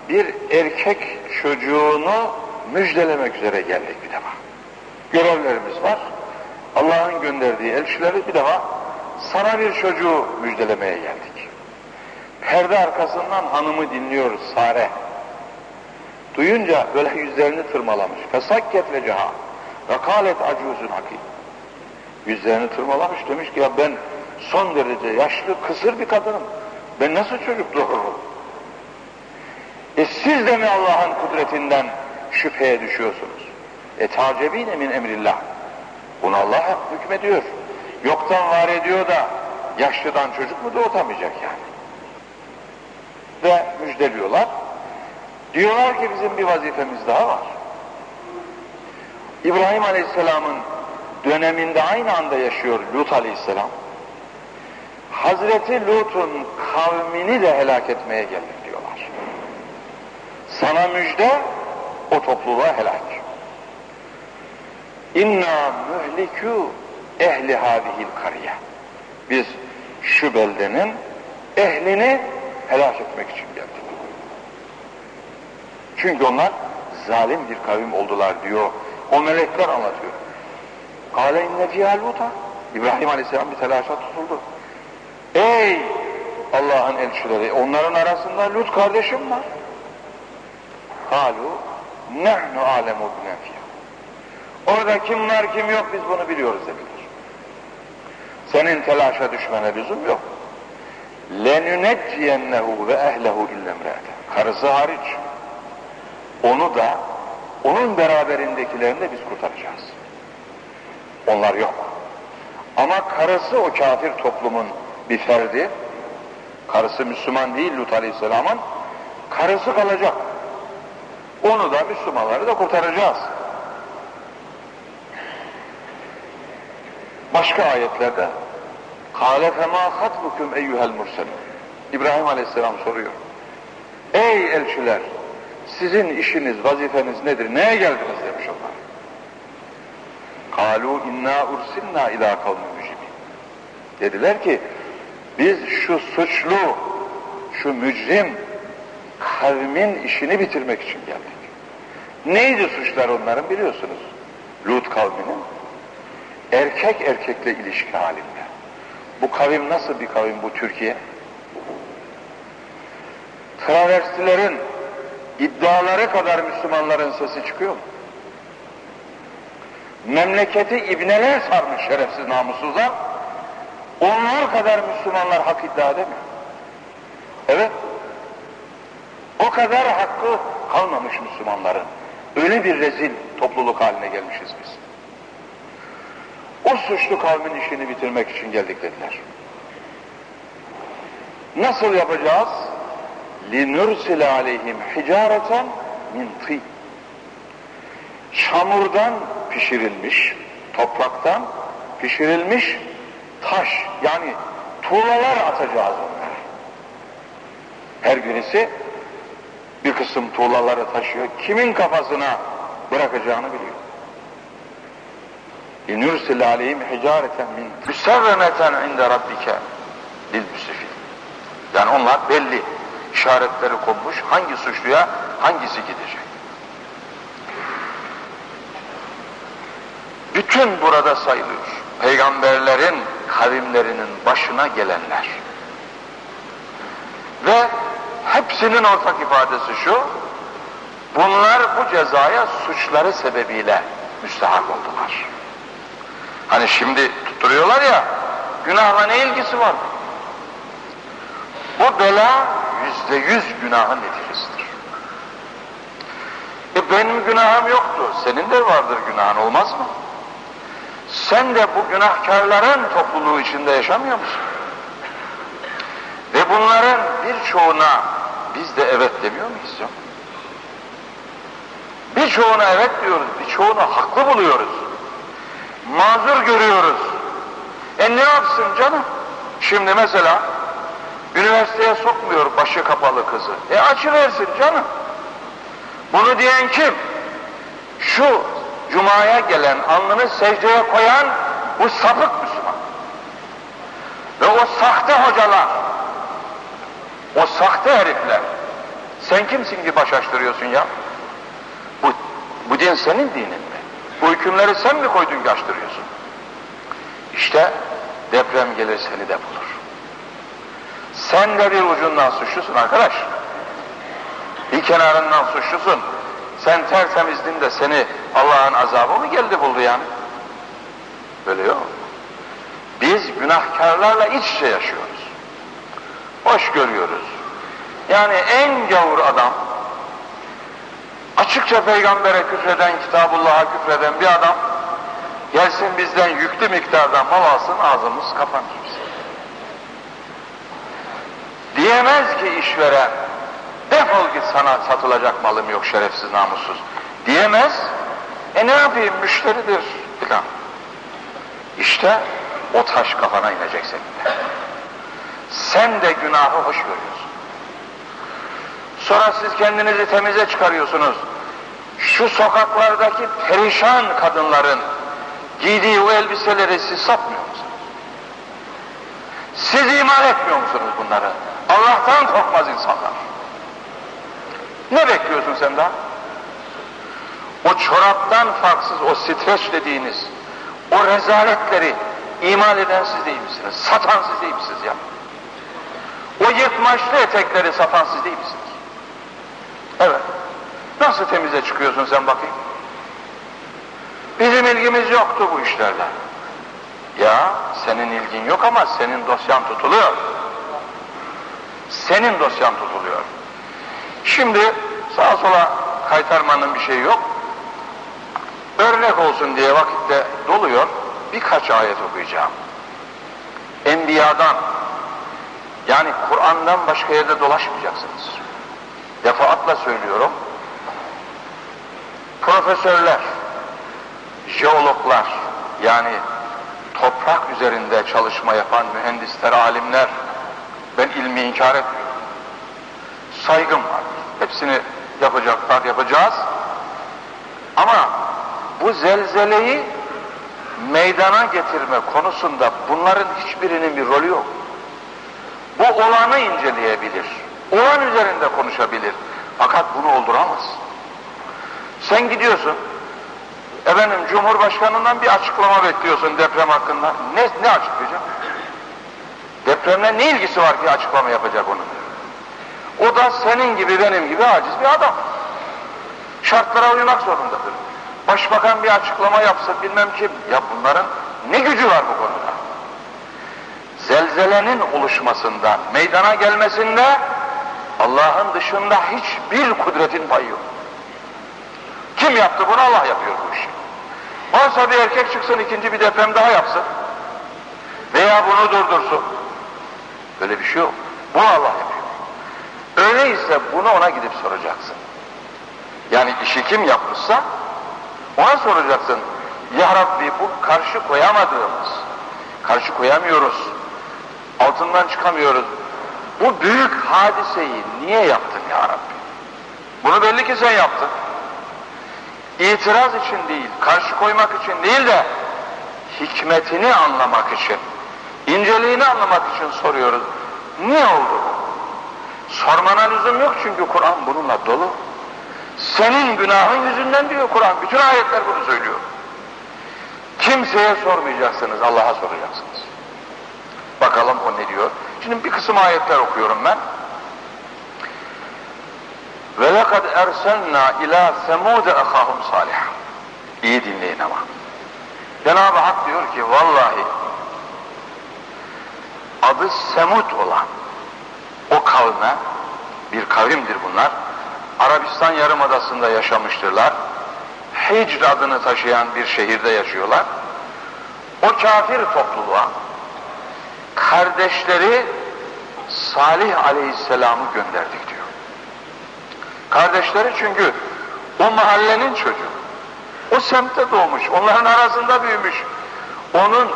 bir erkek çocuğunu müjdelemek üzere geldik bir defa. Görevlerimiz var. Allah'ın gönderdiği elçileri bir defa sana bir çocuğu müjdelemeye geldik. Perde arkasından hanımı dinliyor Sare. Duyunca böyle yüzlerini tırmalamış. Fesakket ve ceha. Ve kalet acuzun hakim. Yüzlerini tırmalamış demiş ki ya ben son derece yaşlı kısır bir kadınım. Ben nasıl çocuk doğururum? E siz de mi Allah'ın kudretinden şüpheye düşüyorsunuz? E tacebine min emrillah. Bunu Allah hükmediyor. Yoktan var ediyor da yaşlıdan çocuk mu doğutamayacak yani? Ve müjdeliyorlar. Diyorlar ki bizim bir vazifemiz daha var. İbrahim Aleyhisselam'ın döneminde aynı anda yaşıyor Lut Aleyhisselam. Hazreti Lut'un kavmini de helak etmeye diyorlar. Sana müjde o topluluğa helak. İnna mühlikû ehli hadihil kariye. Biz şu beldenin ehlini helak etmek için geldik. Çünkü onlar zalim bir kavim oldular diyor. O melekler anlatıyor. Kale inne fiyâ Lut'a. İbrahim Aleyhisselam bir telaşa tutuldu. Ey Allah'ın elçileri, onların arasında Lut kardeşim var. Kalu nehnu alemu bimen Orada kim var kim yok biz bunu biliyoruz dediler. Senin telaşa düşmene lüzum yok. لَنُنَجِّيَنَّهُ ve ehlehu illemrâte. Karısı hariç. Onu da, onun beraberindekilerini de biz kurtaracağız. Onlar yok. Ama karısı o kafir toplumun bir ferdi. Karısı Müslüman değil Lut Aleyhisselam'ın. Karısı kalacak. Onu da Müslümanları da kurtaracağız. Başka ayetlerde Kâle femâ hatbukum eyyuhel murselin. İbrahim Aleyhisselam soruyor. Ey elçiler, sizin işiniz, vazifeniz nedir? Neye geldiniz demiş onlar. Kalu inna ursilna ila kavmi mücrimin. Dediler ki biz şu suçlu, şu mücrim kavmin işini bitirmek için geldik. Neydi suçlar onların biliyorsunuz. Lut kavminin erkek erkekle ilişki halinde. Bu kavim nasıl bir kavim bu Türkiye? Traversilerin iddiaları kadar Müslümanların sesi çıkıyor mu? Memleketi ibneler sarmış şerefsiz namussuzlar. Onlar kadar Müslümanlar hak iddia edemiyor. Evet. O kadar hakkı kalmamış Müslümanların. Öyle bir rezil topluluk haline gelmişiz biz. O suçlu kavmin işini bitirmek için geldik dediler. Nasıl yapacağız? لِنُرْسِلَ عَلَيْهِمْ حِجَارَةً min tî. Çamurdan pişirilmiş, topraktan pişirilmiş taş, yani tuğlalar atacağız onlara. Her birisi bir kısım tuğlaları taşıyor. Kimin kafasına bırakacağını biliyor. İnürsil aleyhim hicareten min müserreneten inde rabbike lil. Yani onlar belli işaretleri konmuş. Hangi suçluya hangisi gidecek? Bütün burada sayılıyor. Peygamberlerin kavimlerinin başına gelenler. Ve hepsinin ortak ifadesi şu, bunlar bu cezaya suçları sebebiyle müstahak oldular. Hani şimdi tutturuyorlar ya, günahla ne ilgisi var? Bu bela yüzde yüz günahın neticesidir. E benim günahım yoktu, senin de vardır günahın olmaz mı? Sen de bu günahkarların topluluğu içinde yaşamıyor musun? Bunların birçoğuna biz de evet demiyor muyuz ya? Birçoğuna evet diyoruz, birçoğunu haklı buluyoruz mazur görüyoruz. E ne yapsın canım? Şimdi mesela üniversiteye sokmuyor başı kapalı kızı. E açıversin canım. Bunu diyen kim? Şu cumaya gelen, alnını secdeye koyan bu sapık Müslüman. Ve o sahte hocalar, o sahte herifler. Sen kimsin ki baş açtırıyorsun ya? Bu, bu din senin dinin mi? Bu hükümleri sen mi koydun yaştırıyorsun? İşte deprem gelir seni de bulur. Sen de bir ucundan suçlusun arkadaş. Bir kenarından suçlusun. Sen tertemizdin de seni Allah'ın azabı mı geldi buldu yani? Böyle yok. Biz günahkarlarla iç içe yaşıyoruz. Hoş görüyoruz. Yani en gavur adam açıkça peygambere küfreden, kitabullah'a küfreden bir adam gelsin bizden yüklü miktarda mal alsın ağzımız kapanır. Diyemez ki işveren defol git sana satılacak malım yok şerefsiz namussuz. Diyemez. E ne yapayım müşteridir filan. İşte o taş kafana inecek senin de. Sen de günahı hoş görüyorsun. Sonra siz kendinizi temize çıkarıyorsunuz. Şu sokaklardaki perişan kadınların giydiği o elbiseleri siz satmıyor musunuz? Siz iman etmiyor musunuz bunları? Allah'tan korkmaz insanlar. Ne bekliyorsun sen daha? O çoraptan farksız o streç dediğiniz o rezaletleri imal eden siz değil misiniz? Satan siz değil misiniz ya? O yırtmaçlı etekleri satan siz değil misiniz? Evet. Nasıl temize çıkıyorsun sen bakayım? Bizim ilgimiz yoktu bu işlerle. Ya senin ilgin yok ama senin dosyan tutuluyor. Senin dosyan tutuluyor. Şimdi sağa sola kaytarmanın bir şeyi yok. Örnek olsun diye vakitte doluyor. Birkaç ayet okuyacağım. Enbiya'dan yani Kur'an'dan başka yerde dolaşmayacaksınız. Defaatla söylüyorum. Profesörler, jeologlar yani toprak üzerinde çalışma yapan mühendisler, alimler ben ilmi inkar etmiyorum. Saygım var. Hepsini yapacaklar, yapacağız. Ama bu zelzeleyi meydana getirme konusunda bunların hiçbirinin bir rolü yok. Bu olanı inceleyebilir. Olan üzerinde konuşabilir. Fakat bunu olduramaz. Sen gidiyorsun, efendim Cumhurbaşkanı'ndan bir açıklama bekliyorsun deprem hakkında. Ne, ne açıklayacak? Depremle ne ilgisi var ki açıklama yapacak onun? O da senin gibi benim gibi aciz bir adam. Şartlara uymak zorundadır. Başbakan bir açıklama yapsa bilmem ki ya bunların ne gücü var bu konuda? Zelzelenin oluşmasında, meydana gelmesinde Allah'ın dışında hiçbir kudretin payı yok. Kim yaptı bunu? Allah yapıyor bu işi. Varsa bir erkek çıksın ikinci bir deprem daha yapsın. Veya bunu durdursun. Böyle bir şey yok. Bunu Allah yapıyor. Öyleyse bunu ona gidip soracaksın. Yani işi kim yapmışsa ona soracaksın. Ya Rabbi bu karşı koyamadığımız, karşı koyamıyoruz, altından çıkamıyoruz. Bu büyük hadiseyi niye yaptın ya Rabbi? Bunu belli ki sen yaptın. İtiraz için değil, karşı koymak için değil de hikmetini anlamak için, inceliğini anlamak için soruyoruz. Niye oldu Sormana lüzum yok çünkü Kur'an bununla dolu. Senin günahın yüzünden diyor Kur'an. Bütün ayetler bunu söylüyor. Kimseye sormayacaksınız, Allah'a soracaksınız. Bakalım o ne diyor. Şimdi bir kısım ayetler okuyorum ben. Ve lekad erselna ila semude ehahum salih. İyi dinleyin ama. Cenab-ı Hak diyor ki vallahi adı Semud olan o kavme bir kavimdir bunlar. Arabistan Yarımadası'nda yaşamıştırlar. Hicr adını taşıyan bir şehirde yaşıyorlar. O kafir topluluğa kardeşleri Salih Aleyhisselam'ı gönderdik diyor. Kardeşleri çünkü o mahallenin çocuğu. O semtte doğmuş, onların arasında büyümüş. Onun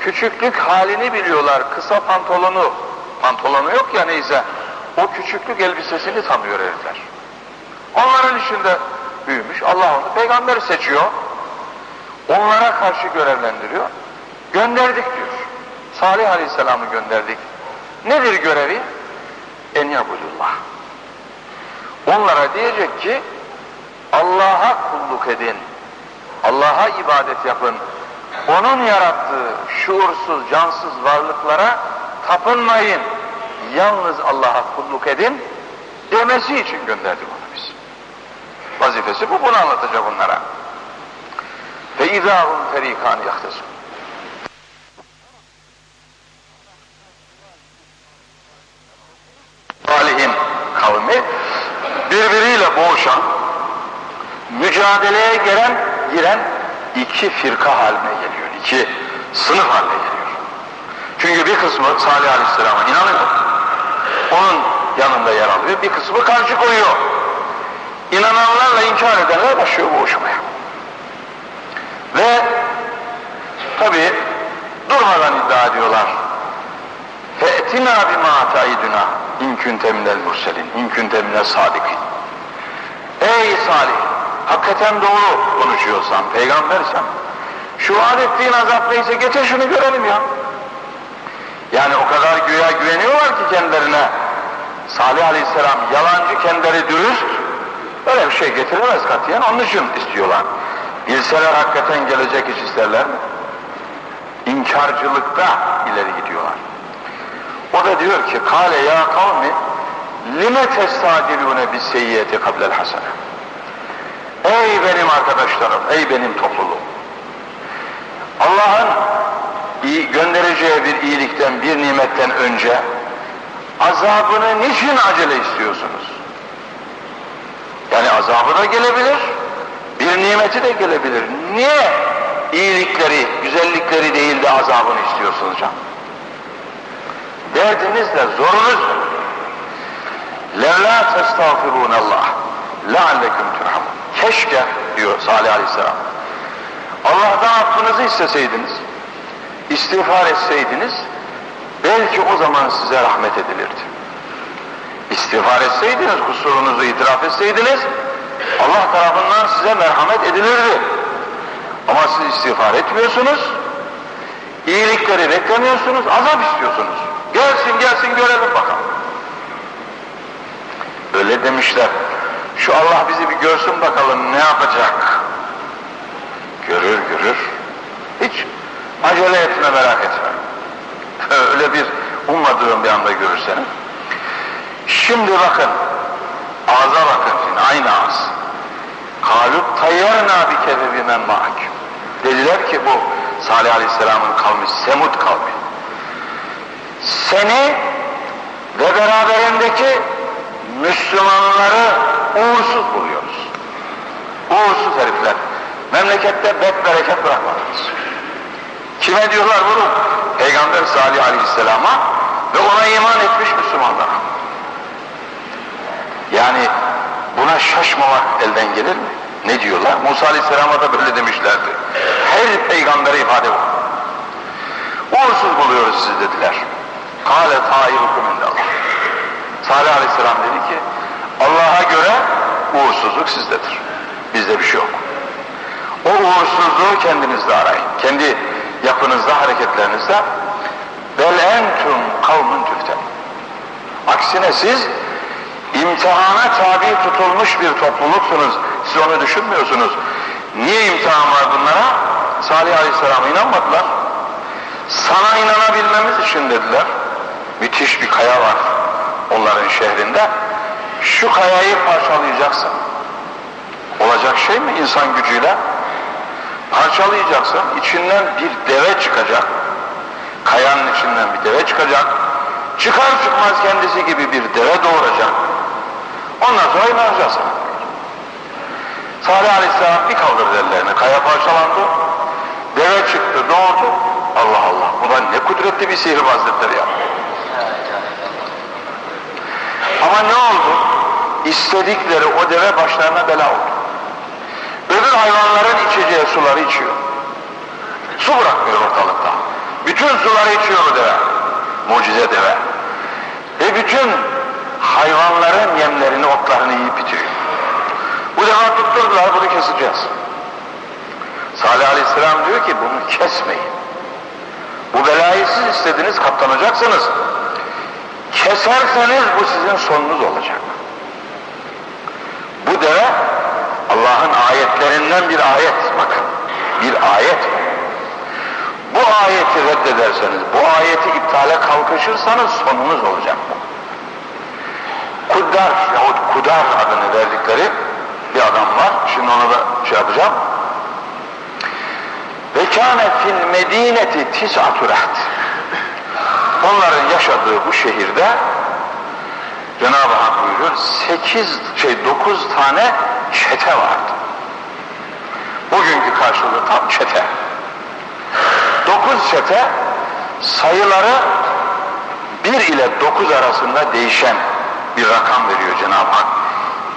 küçüklük halini biliyorlar, kısa pantolonu, pantolonu yok ya neyse, o küçüklük elbisesini tanıyor herifler. Onların içinde büyümüş, Allah onu peygamber seçiyor, onlara karşı görevlendiriyor, gönderdik diyor. Salih Aleyhisselam'ı gönderdik. Nedir görevi? En yabudullah. Onlara diyecek ki Allah'a kulluk edin. Allah'a ibadet yapın. Onun yarattığı şuursuz, cansız varlıklara tapınmayın. Yalnız Allah'a kulluk edin demesi için gönderdik onu biz. Vazifesi bu, bunu anlatacak onlara. Fe izahum ferikan yahtesun. Salih'in kavmi birbiriyle boğuşan, mücadeleye giren, giren iki firka haline geliyor. iki sınıf haline geliyor. Çünkü bir kısmı Salih Aleyhisselam'a inanıyor. Onun yanında yer alıyor. Bir kısmı karşı koyuyor. İnananlarla inkar edenler başlıyor boğuşmaya. Ve tabi durmadan iddia ediyorlar. فَاَتِنَا بِمَا تَعِدُنَا İnkün teminel murselin, inkün teminel sadikin. Ey Salih, hakikaten doğru konuşuyorsan, peygambersen, şu vaat ettiğin azap neyse geçe şunu görelim ya. Yani o kadar güya güveniyorlar ki kendilerine. Salih Aleyhisselam yalancı, kendileri dürüst. Böyle bir şey getiremez katiyen, onun için istiyorlar. Bilseler hakikaten gelecek iş isterler mi? İnkarcılıkta ileri gidiyorlar. O da diyor ki kale ya kavmi lime testadilune bis seyyiyeti kablel hasene. Ey benim arkadaşlarım, ey benim topluluğum. Allah'ın göndereceği bir iyilikten, bir nimetten önce azabını niçin acele istiyorsunuz? Yani azabı da gelebilir, bir nimeti de gelebilir. Niye iyilikleri, güzellikleri değil de azabını istiyorsunuz canım? Derdiniz de zorunuz لَوْلَا تَسْتَغْفِرُونَ اللّٰهِ لَعَلَّكُمْ تُرْحَمُونَ Keşke diyor Salih Aleyhisselam. Allah'tan affınızı isteseydiniz, istiğfar etseydiniz, belki o zaman size rahmet edilirdi. İstiğfar etseydiniz, kusurunuzu itiraf etseydiniz, Allah tarafından size merhamet edilirdi. Ama siz istiğfar etmiyorsunuz, iyilikleri beklemiyorsunuz, azap istiyorsunuz. Gelsin gelsin görelim bakalım. Öyle demişler. Şu Allah bizi bir görsün bakalım ne yapacak. Görür görür. Hiç acele etme merak etme. Öyle bir ummadığım bir anda görürseniz. Şimdi bakın. Ağza bakın şimdi aynı ağız. Kalut tayyarna bi kebebi men ma'ak. Dediler ki bu Salih Aleyhisselam'ın kavmi Semud kavmi. Seni ve beraberindeki Müslümanları uğursuz buluyoruz. Uğursuz herifler. Memlekette bet bereket bırakmadınız. Kime diyorlar bunu? Peygamber Salih Aleyhisselam'a ve ona iman etmiş Müslümanlara. Yani buna şaşmamak elden gelir mi? Ne diyorlar? Musa Aleyhisselam'a da böyle demişlerdi. Her peygambere ifade bu. Uğursuz buluyoruz sizi dediler. Kale tairukum indallah. Salih Aleyhisselam dedi ki Allah'a göre uğursuzluk sizdedir. Bizde bir şey yok. O uğursuzluğu kendinizde arayın. Kendi yapınızda, hareketlerinizde bel entum kavmun tüften. Aksine siz imtihana tabi tutulmuş bir topluluksunuz. Siz onu düşünmüyorsunuz. Niye imtihan var bunlara? Salih Aleyhisselam'a inanmadılar. Sana inanabilmemiz için dediler. Müthiş bir kaya var onların şehrinde. Şu kayayı parçalayacaksın. Olacak şey mi insan gücüyle? Parçalayacaksın, içinden bir deve çıkacak. Kayanın içinden bir deve çıkacak. Çıkar çıkmaz kendisi gibi bir deve doğuracak. Ondan sonra inanacaksın. Salih Aleyhisselam bir kaldırdı ellerini, kaya parçalandı. Deve çıktı, doğurdu. Allah Allah, bu da ne kudretli bir sihirbazlıktır ya. Ama ne oldu? İstedikleri o deve başlarına bela oldu. Öbür hayvanların içeceği suları içiyor. Su bırakmıyor ortalıkta. Bütün suları içiyor o deve. Mucize deve. Ve bütün hayvanların yemlerini, otlarını yiyip bitiriyor. Bu defa tutturdular, bunu keseceğiz. Salih Aleyhisselam diyor ki bunu kesmeyin. Bu belayı siz istediniz, katlanacaksınız. Keserseniz bu sizin sonunuz olacak. Bu deve Allah'ın ayetlerinden bir ayet bakın. Bir ayet. Bu ayeti reddederseniz, bu ayeti iptale kalkışırsanız sonunuz olacak bu. Kuddar yahut Kudar adını verdikleri bir adam var. Şimdi ona da şey yapacağım. Ve kâne fil medineti tis'atu raht. Onların yaşadığı bu şehirde Cenab-ı Hak buyuruyor sekiz şey dokuz tane çete vardı. Bugünkü karşılığı tam çete. Dokuz çete sayıları bir ile dokuz arasında değişen bir rakam veriyor Cenab-ı Hak.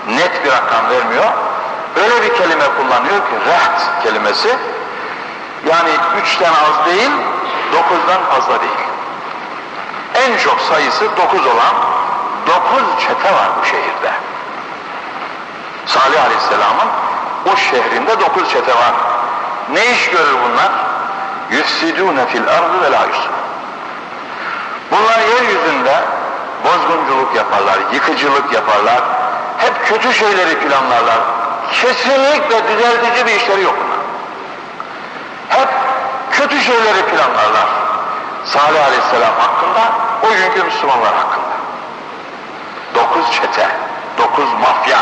Net bir rakam vermiyor. Öyle bir kelime kullanıyor ki reht kelimesi yani üçten az değil, dokuzdan fazla değil. En çok sayısı dokuz olan dokuz çete var bu şehirde. Salih Aleyhisselam'ın o şehrinde dokuz çete var. Ne iş görür bunlar? Yüfsidûne fil ardı ve la Bunlar yeryüzünde bozgunculuk yaparlar, yıkıcılık yaparlar, hep kötü şeyleri planlarlar. Kesinlikle düzeltici bir işleri yok. Hep kötü şeyleri planlarlar. Salih Aleyhisselam hakkında, o günkü Müslümanlar hakkında. Dokuz çete, dokuz mafya.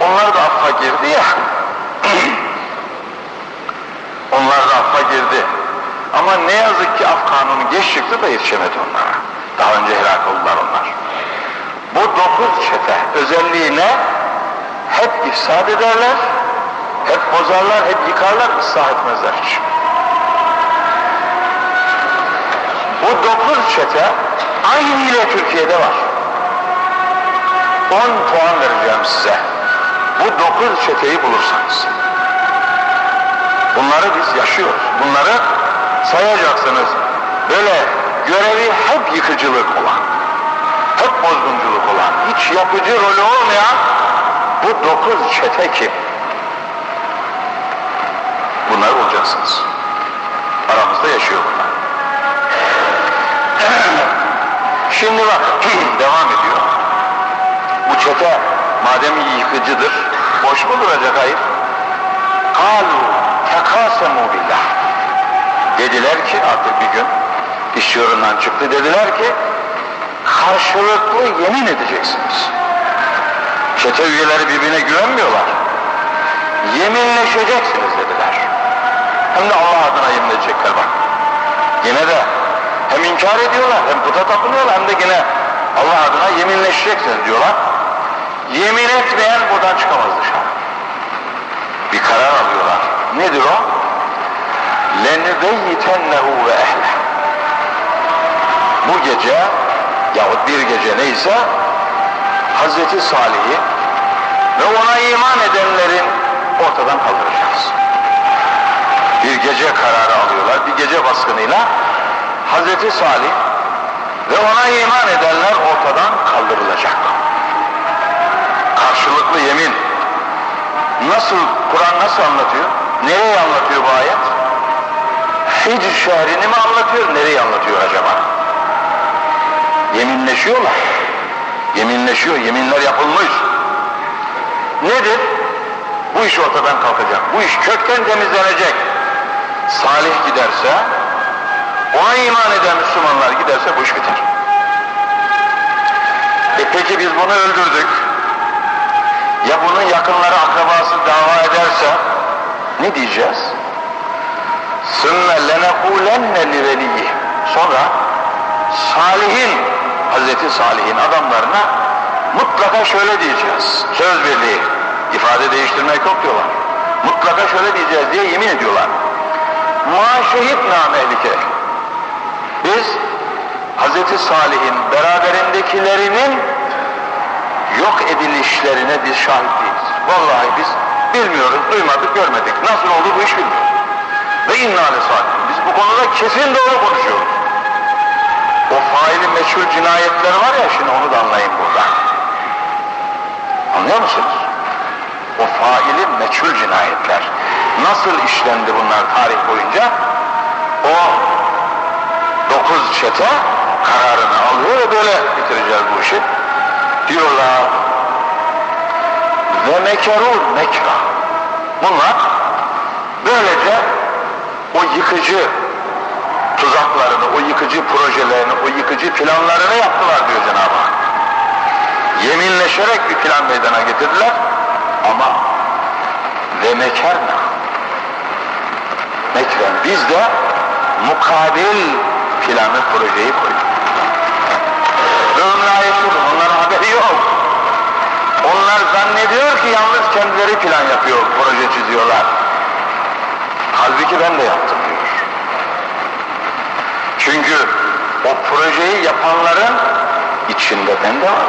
Onlar da affa girdi ya. Onlar da affa girdi. Ama ne yazık ki af kanunu geç çıktı da yetişemedi onlara. Daha önce helak oldular onlar. Bu dokuz çete özelliğine hep ifsad ederler, hep bozarlar, hep yıkarlar, ıslah etmezler hiç. Bu dokuz çete aynı Türkiye'de var. On puan vereceğim size. Bu dokuz çeteyi bulursanız. Bunları biz yaşıyoruz. Bunları sayacaksınız. Böyle görevi hep yıkıcılık olan, hep bozgunculuk olan, hiç yapıcı rolü olmayan bu dokuz çete kim? Bunları bulacaksınız. Aramızda yaşıyor. Şimdi bak, devam ediyor. Bu çete madem yıkıcıdır, boş mu duracak hayır? Kalu tekasemu billah. Dediler ki artık bir gün iş yolundan çıktı dediler ki karşılıklı yemin edeceksiniz. Çete üyeleri birbirine güvenmiyorlar. Yeminleşeceksiniz dediler. Hem de Allah adına yemin bak. Yine de hem inkar ediyorlar hem puta tapınıyorlar hem de yine Allah adına yeminleşeceksiniz diyorlar. Yemin etmeyen buradan çıkamaz dışarı. Bir karar alıyorlar. Nedir o? لَنُبَيِّتَنَّهُ وَاَهْلَهُ Bu gece yahut bir gece neyse Hazreti Salih'i ve ona iman edenlerin ortadan kaldıracağız. Bir gece kararı alıyorlar, bir gece baskınıyla Hazreti Salih ve ona iman edenler ortadan kaldırılacak. Karşılıklı yemin. Nasıl, Kur'an nasıl anlatıyor? Nereye anlatıyor bu ayet? Hicr şehrini mi anlatıyor, nereyi anlatıyor acaba? Yeminleşiyorlar. Yeminleşiyor, yeminler yapılmış. Nedir? Bu iş ortadan kalkacak. Bu iş kökten temizlenecek. Salih giderse, ona iman eden Müslümanlar giderse bu iş. E peki biz bunu öldürdük. Ya bunun yakınları akrabası dava ederse ne diyeceğiz? Sümme lenekûlenne liveliyyi. Sonra Salih'in, Hazreti Salih'in adamlarına mutlaka şöyle diyeceğiz. Söz birliği, ifade değiştirmek yok diyorlar. Mutlaka şöyle diyeceğiz diye yemin ediyorlar. Ma şehitna mehlike. Biz Hazreti Salih'in beraberindekilerinin yok edilişlerine biz şahit değiliz. Vallahi biz bilmiyoruz, duymadık, görmedik. Nasıl oldu bu iş bilmiyoruz. Ve inna salih. Biz bu konuda kesin doğru konuşuyoruz. O faili meçhul cinayetler var ya şimdi onu da anlayın burada. Anlıyor musunuz? O faili meçhul cinayetler. Nasıl işlendi bunlar tarih boyunca? O dokuz çete kararını alıyor ve böyle bitireceğiz bu işi. Diyorlar ve mekerun mekra. Bunlar böylece o yıkıcı tuzaklarını, o yıkıcı projelerini, o yıkıcı planlarını yaptılar diyor Cenab-ı Hak. Yeminleşerek bir plan meydana getirdiler ama ve mekerna mekren biz de mukabil planı projeyi koyduk. Ve onlar onların haberi yok. Onlar zannediyor ki yalnız kendileri plan yapıyor, proje çiziyorlar. Halbuki ben de yaptım diyor. Çünkü o projeyi yapanların içinde ben de var.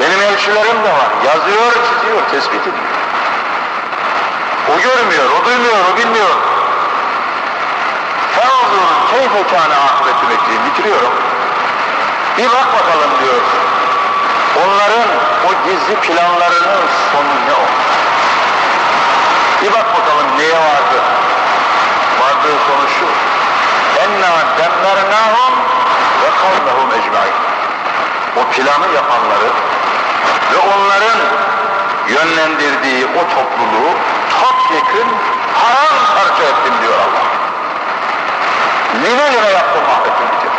Benim elçilerim de var. Yazıyor, çiziyor, tespit ediyor. O görmüyor, o duymuyor, o bilmiyor. Fenzur keyfe kâne ahireti mekliği bitiriyorum. Bir bak bakalım diyor. Onların o gizli planlarının sonu ne oldu? Bir bak bakalım neye vardı? Vardığı sonu şu. Enna demmernâhum ve kavmehum ecmaîn. O planı yapanları ve onların yönlendirdiği o topluluğu topyekun paramparça ettim diyor Allah. Yine yine yaptım mahvettim bitir.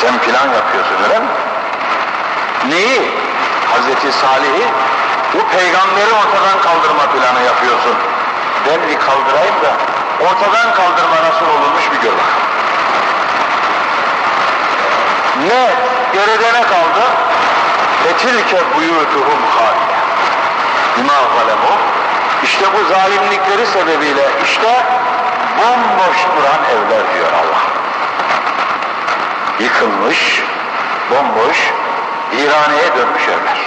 Sen plan yapıyorsun öyle mi? Neyi? Hazreti Salih'i bu peygamberi ortadan kaldırma planı yapıyorsun. Ben bir kaldırayım da ortadan kaldırma nasıl olurmuş bir gör bakalım. Ne? Geride ne kaldı? Fetilke buyutuhum haliye. Bima zalemu. İşte bu zalimlikleri sebebiyle işte bomboş duran evler diyor Allah. Yıkılmış, bomboş, iraneye dönmüş evler.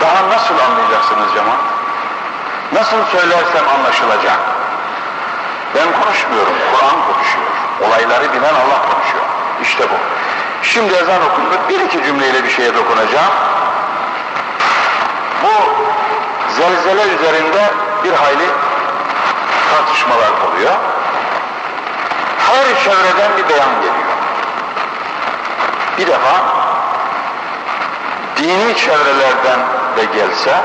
Daha nasıl anlayacaksınız cemaat? Nasıl söylersem anlaşılacak? Ben konuşmuyorum, Kur'an konuşuyor. Olayları bilen Allah konuşuyor. İşte bu. Şimdi ezan okundu, bir iki cümleyle bir şeye dokunacağım. Bu zelzele üzerinde bir hayli tartışmalar oluyor. Her çevreden bir beyan geliyor. Bir defa dini çevrelerden de gelse,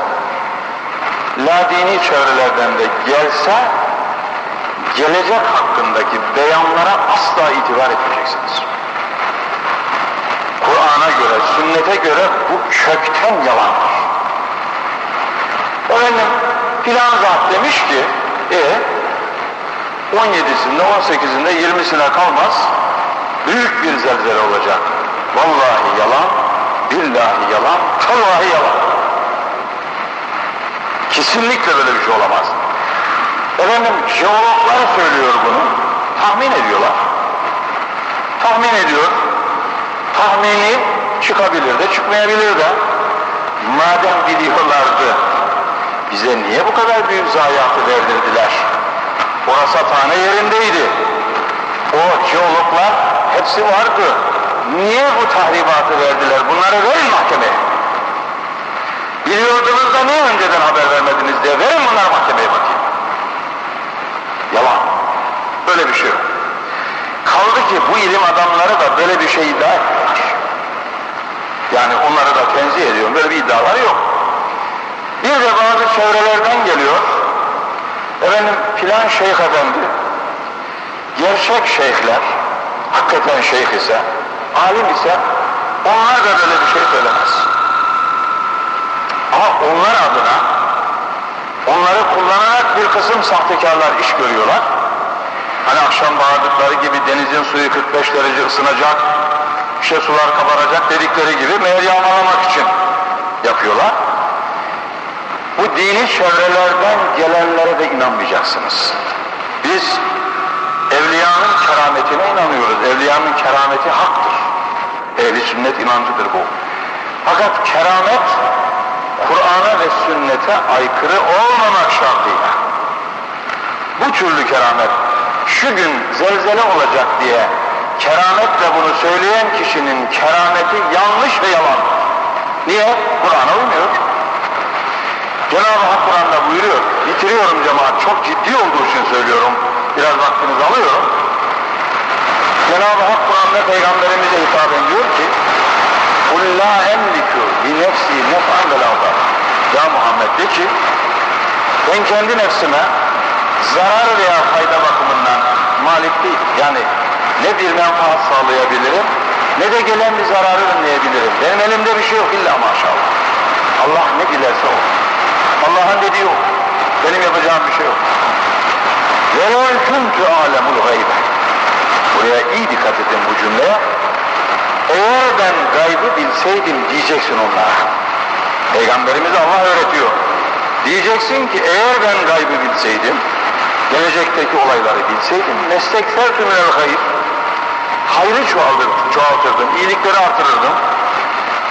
la dini çevrelerden de gelse, gelecek hakkındaki beyanlara asla itibar etmeyeceksiniz. Kur'an'a göre, sünnete göre bu kökten yalandır. Efendim filan zat demiş ki, e 17'sinde, 18'inde, 20'sine kalmaz, büyük bir zelzele olacak. Vallahi yalan, billahi yalan, tallahi yalan. Kesinlikle böyle bir şey olamaz. Efendim jeologlar söylüyor bunu, tahmin ediyorlar. Tahmin ediyor, tahmini çıkabilir de çıkmayabilir de. Madem biliyorlardı, bize niye bu kadar büyük zayiatı verdirdiler? Orası tane yerindeydi. O jeologlar hepsi vardı. Niye bu tahribatı verdiler? Bunları verin mahkemeye. Biliyordunuz da niye önceden haber vermediniz diye verin bunları mahkemeye bakayım. Yalan. Böyle bir şey yok. Kaldı ki bu ilim adamları da böyle bir şey iddia etmiyorlar. Yani onları da tenzih ediyorum. Böyle bir iddiaları yok. Bir de bazı çevrelerden geliyor. Efendim filan şeyh efendi, gerçek şeyhler, hakikaten şeyh ise, alim ise onlar da böyle bir şey söylemez. Ama onlar adına onları kullanarak bir kısım sahtekarlar iş görüyorlar. Hani akşam bağırdıkları gibi denizin suyu 45 derece ısınacak, işte sular kabaracak dedikleri gibi meğer yağmalamak için yapıyorlar. Bu dini çevrelerden gelenlere de inanmayacaksınız. Biz evliyanın kerametine inanıyoruz. Evliyanın kerameti haktır. Ehli sünnet inancıdır bu. Fakat keramet Kur'an'a ve sünnete aykırı olmamak şartıyla bu türlü keramet şu gün zelzele olacak diye kerametle bunu söyleyen kişinin kerameti yanlış ve yalan. Niye? Kur'an'a uymuyor. Cenab-ı Hak Kur'an'da buyuruyor, bitiriyorum cemaat, çok ciddi olduğu için söylüyorum, biraz vaktinizi alıyorum. Cenab-ı Hak Kur'an'da Peygamberimize hitaben diyor ki, قُلْ لَا اَمْلِكُ بِنَفْسِي نَفْعًا وَلَا Ya Muhammed de ki, ben kendi nefsime zarar veya fayda bakımından malik değil. Yani ne bir menfaat sağlayabilirim, ne de gelen bir zararı önleyebilirim. Benim elimde bir şey yok illa maşallah. Allah ne dilerse o. Allah'ın dediği o. Benim yapacağım bir şey yok. وَلَوْ كُنْتُ عَالَمُ الْغَيْبَ Buraya iyi dikkat edin bu cümleye. Eğer ben gaybı bilseydim diyeceksin onlara. Peygamberimiz Allah öğretiyor. Diyeceksin ki eğer ben gaybı bilseydim, gelecekteki olayları bilseydim, meslekfer tümünel hayır, hayrı çoğaltırdım, çoğaltırdım, iyilikleri artırırdım.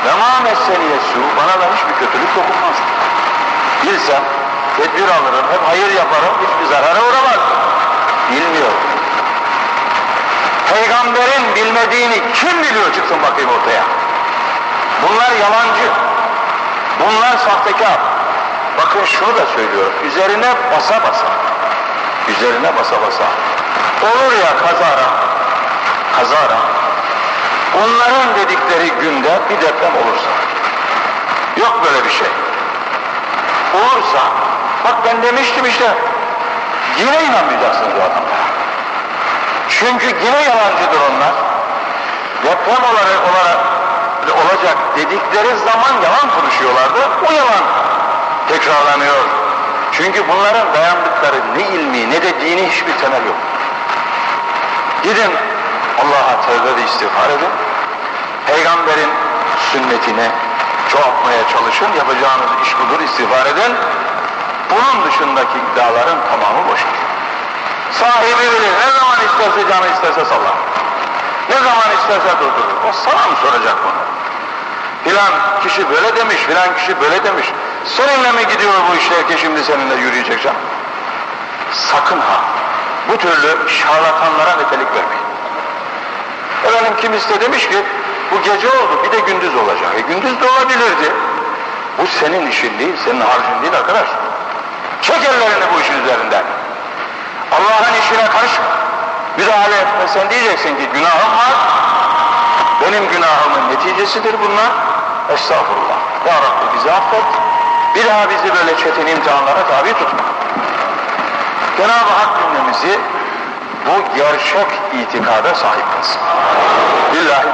Ve ma messeniye su, bana da hiçbir kötülük dokunmazdı. Bilsem, tedbir alırım, hep hayır yaparım, hiçbir zarara uğramaz. Bilmiyor. Peygamberin bilmediğini kim biliyor çıksın bakayım ortaya. Bunlar yalancı. Bunlar sahtekar. Bakın şunu da söylüyorum. Üzerine basa basa. Üzerine basa basa. Olur ya kazara. Kazara. Onların dedikleri günde bir deprem olursa, yok böyle bir şey. Olursa, bak ben demiştim işte, yine inanmayacaksınız o adamlara. Çünkü yine yalancıdır onlar. Deprem olarak, olarak olacak dedikleri zaman yalan konuşuyorlardı. O yalan tekrarlanıyor. Çünkü bunların dayandıkları ne ilmi ne de dini hiçbir temel yok. Gidin Allah'a tevbe ve istiğfar edin. Peygamberin sünnetine çoğaltmaya çalışın. Yapacağınız iş budur istiğfar edin. Bunun dışındaki iddiaların tamamı boştur. Sahibi bilir. Ne zaman isterse canı isterse sallar. Ne zaman isterse durdurur. O sana mı soracak bunu? Filan kişi böyle demiş, filan kişi böyle demiş. Seninle mi gidiyor bu işler ki şimdi seninle yürüyecek can? Sakın ha! Bu türlü şarlatanlara nitelik vermeyin. Efendim kimisi de demiş ki, bu gece oldu bir de gündüz olacak. E gündüz de olabilirdi. Bu senin işin değil, senin harcın değil arkadaş. Çek ellerini bu işin üzerinden. Allah'ın işine karışma. Müdahale etme. Sen diyeceksin ki günahım var. Benim günahımın neticesidir bunlar. Estağfurullah. Ya Rabbi bizi affet. Bir daha bizi böyle çetin imtihanlara tabi tutma. Cenab-ı Hak cümlemizi bu gerçek itikada sahip kılsın. Lillahi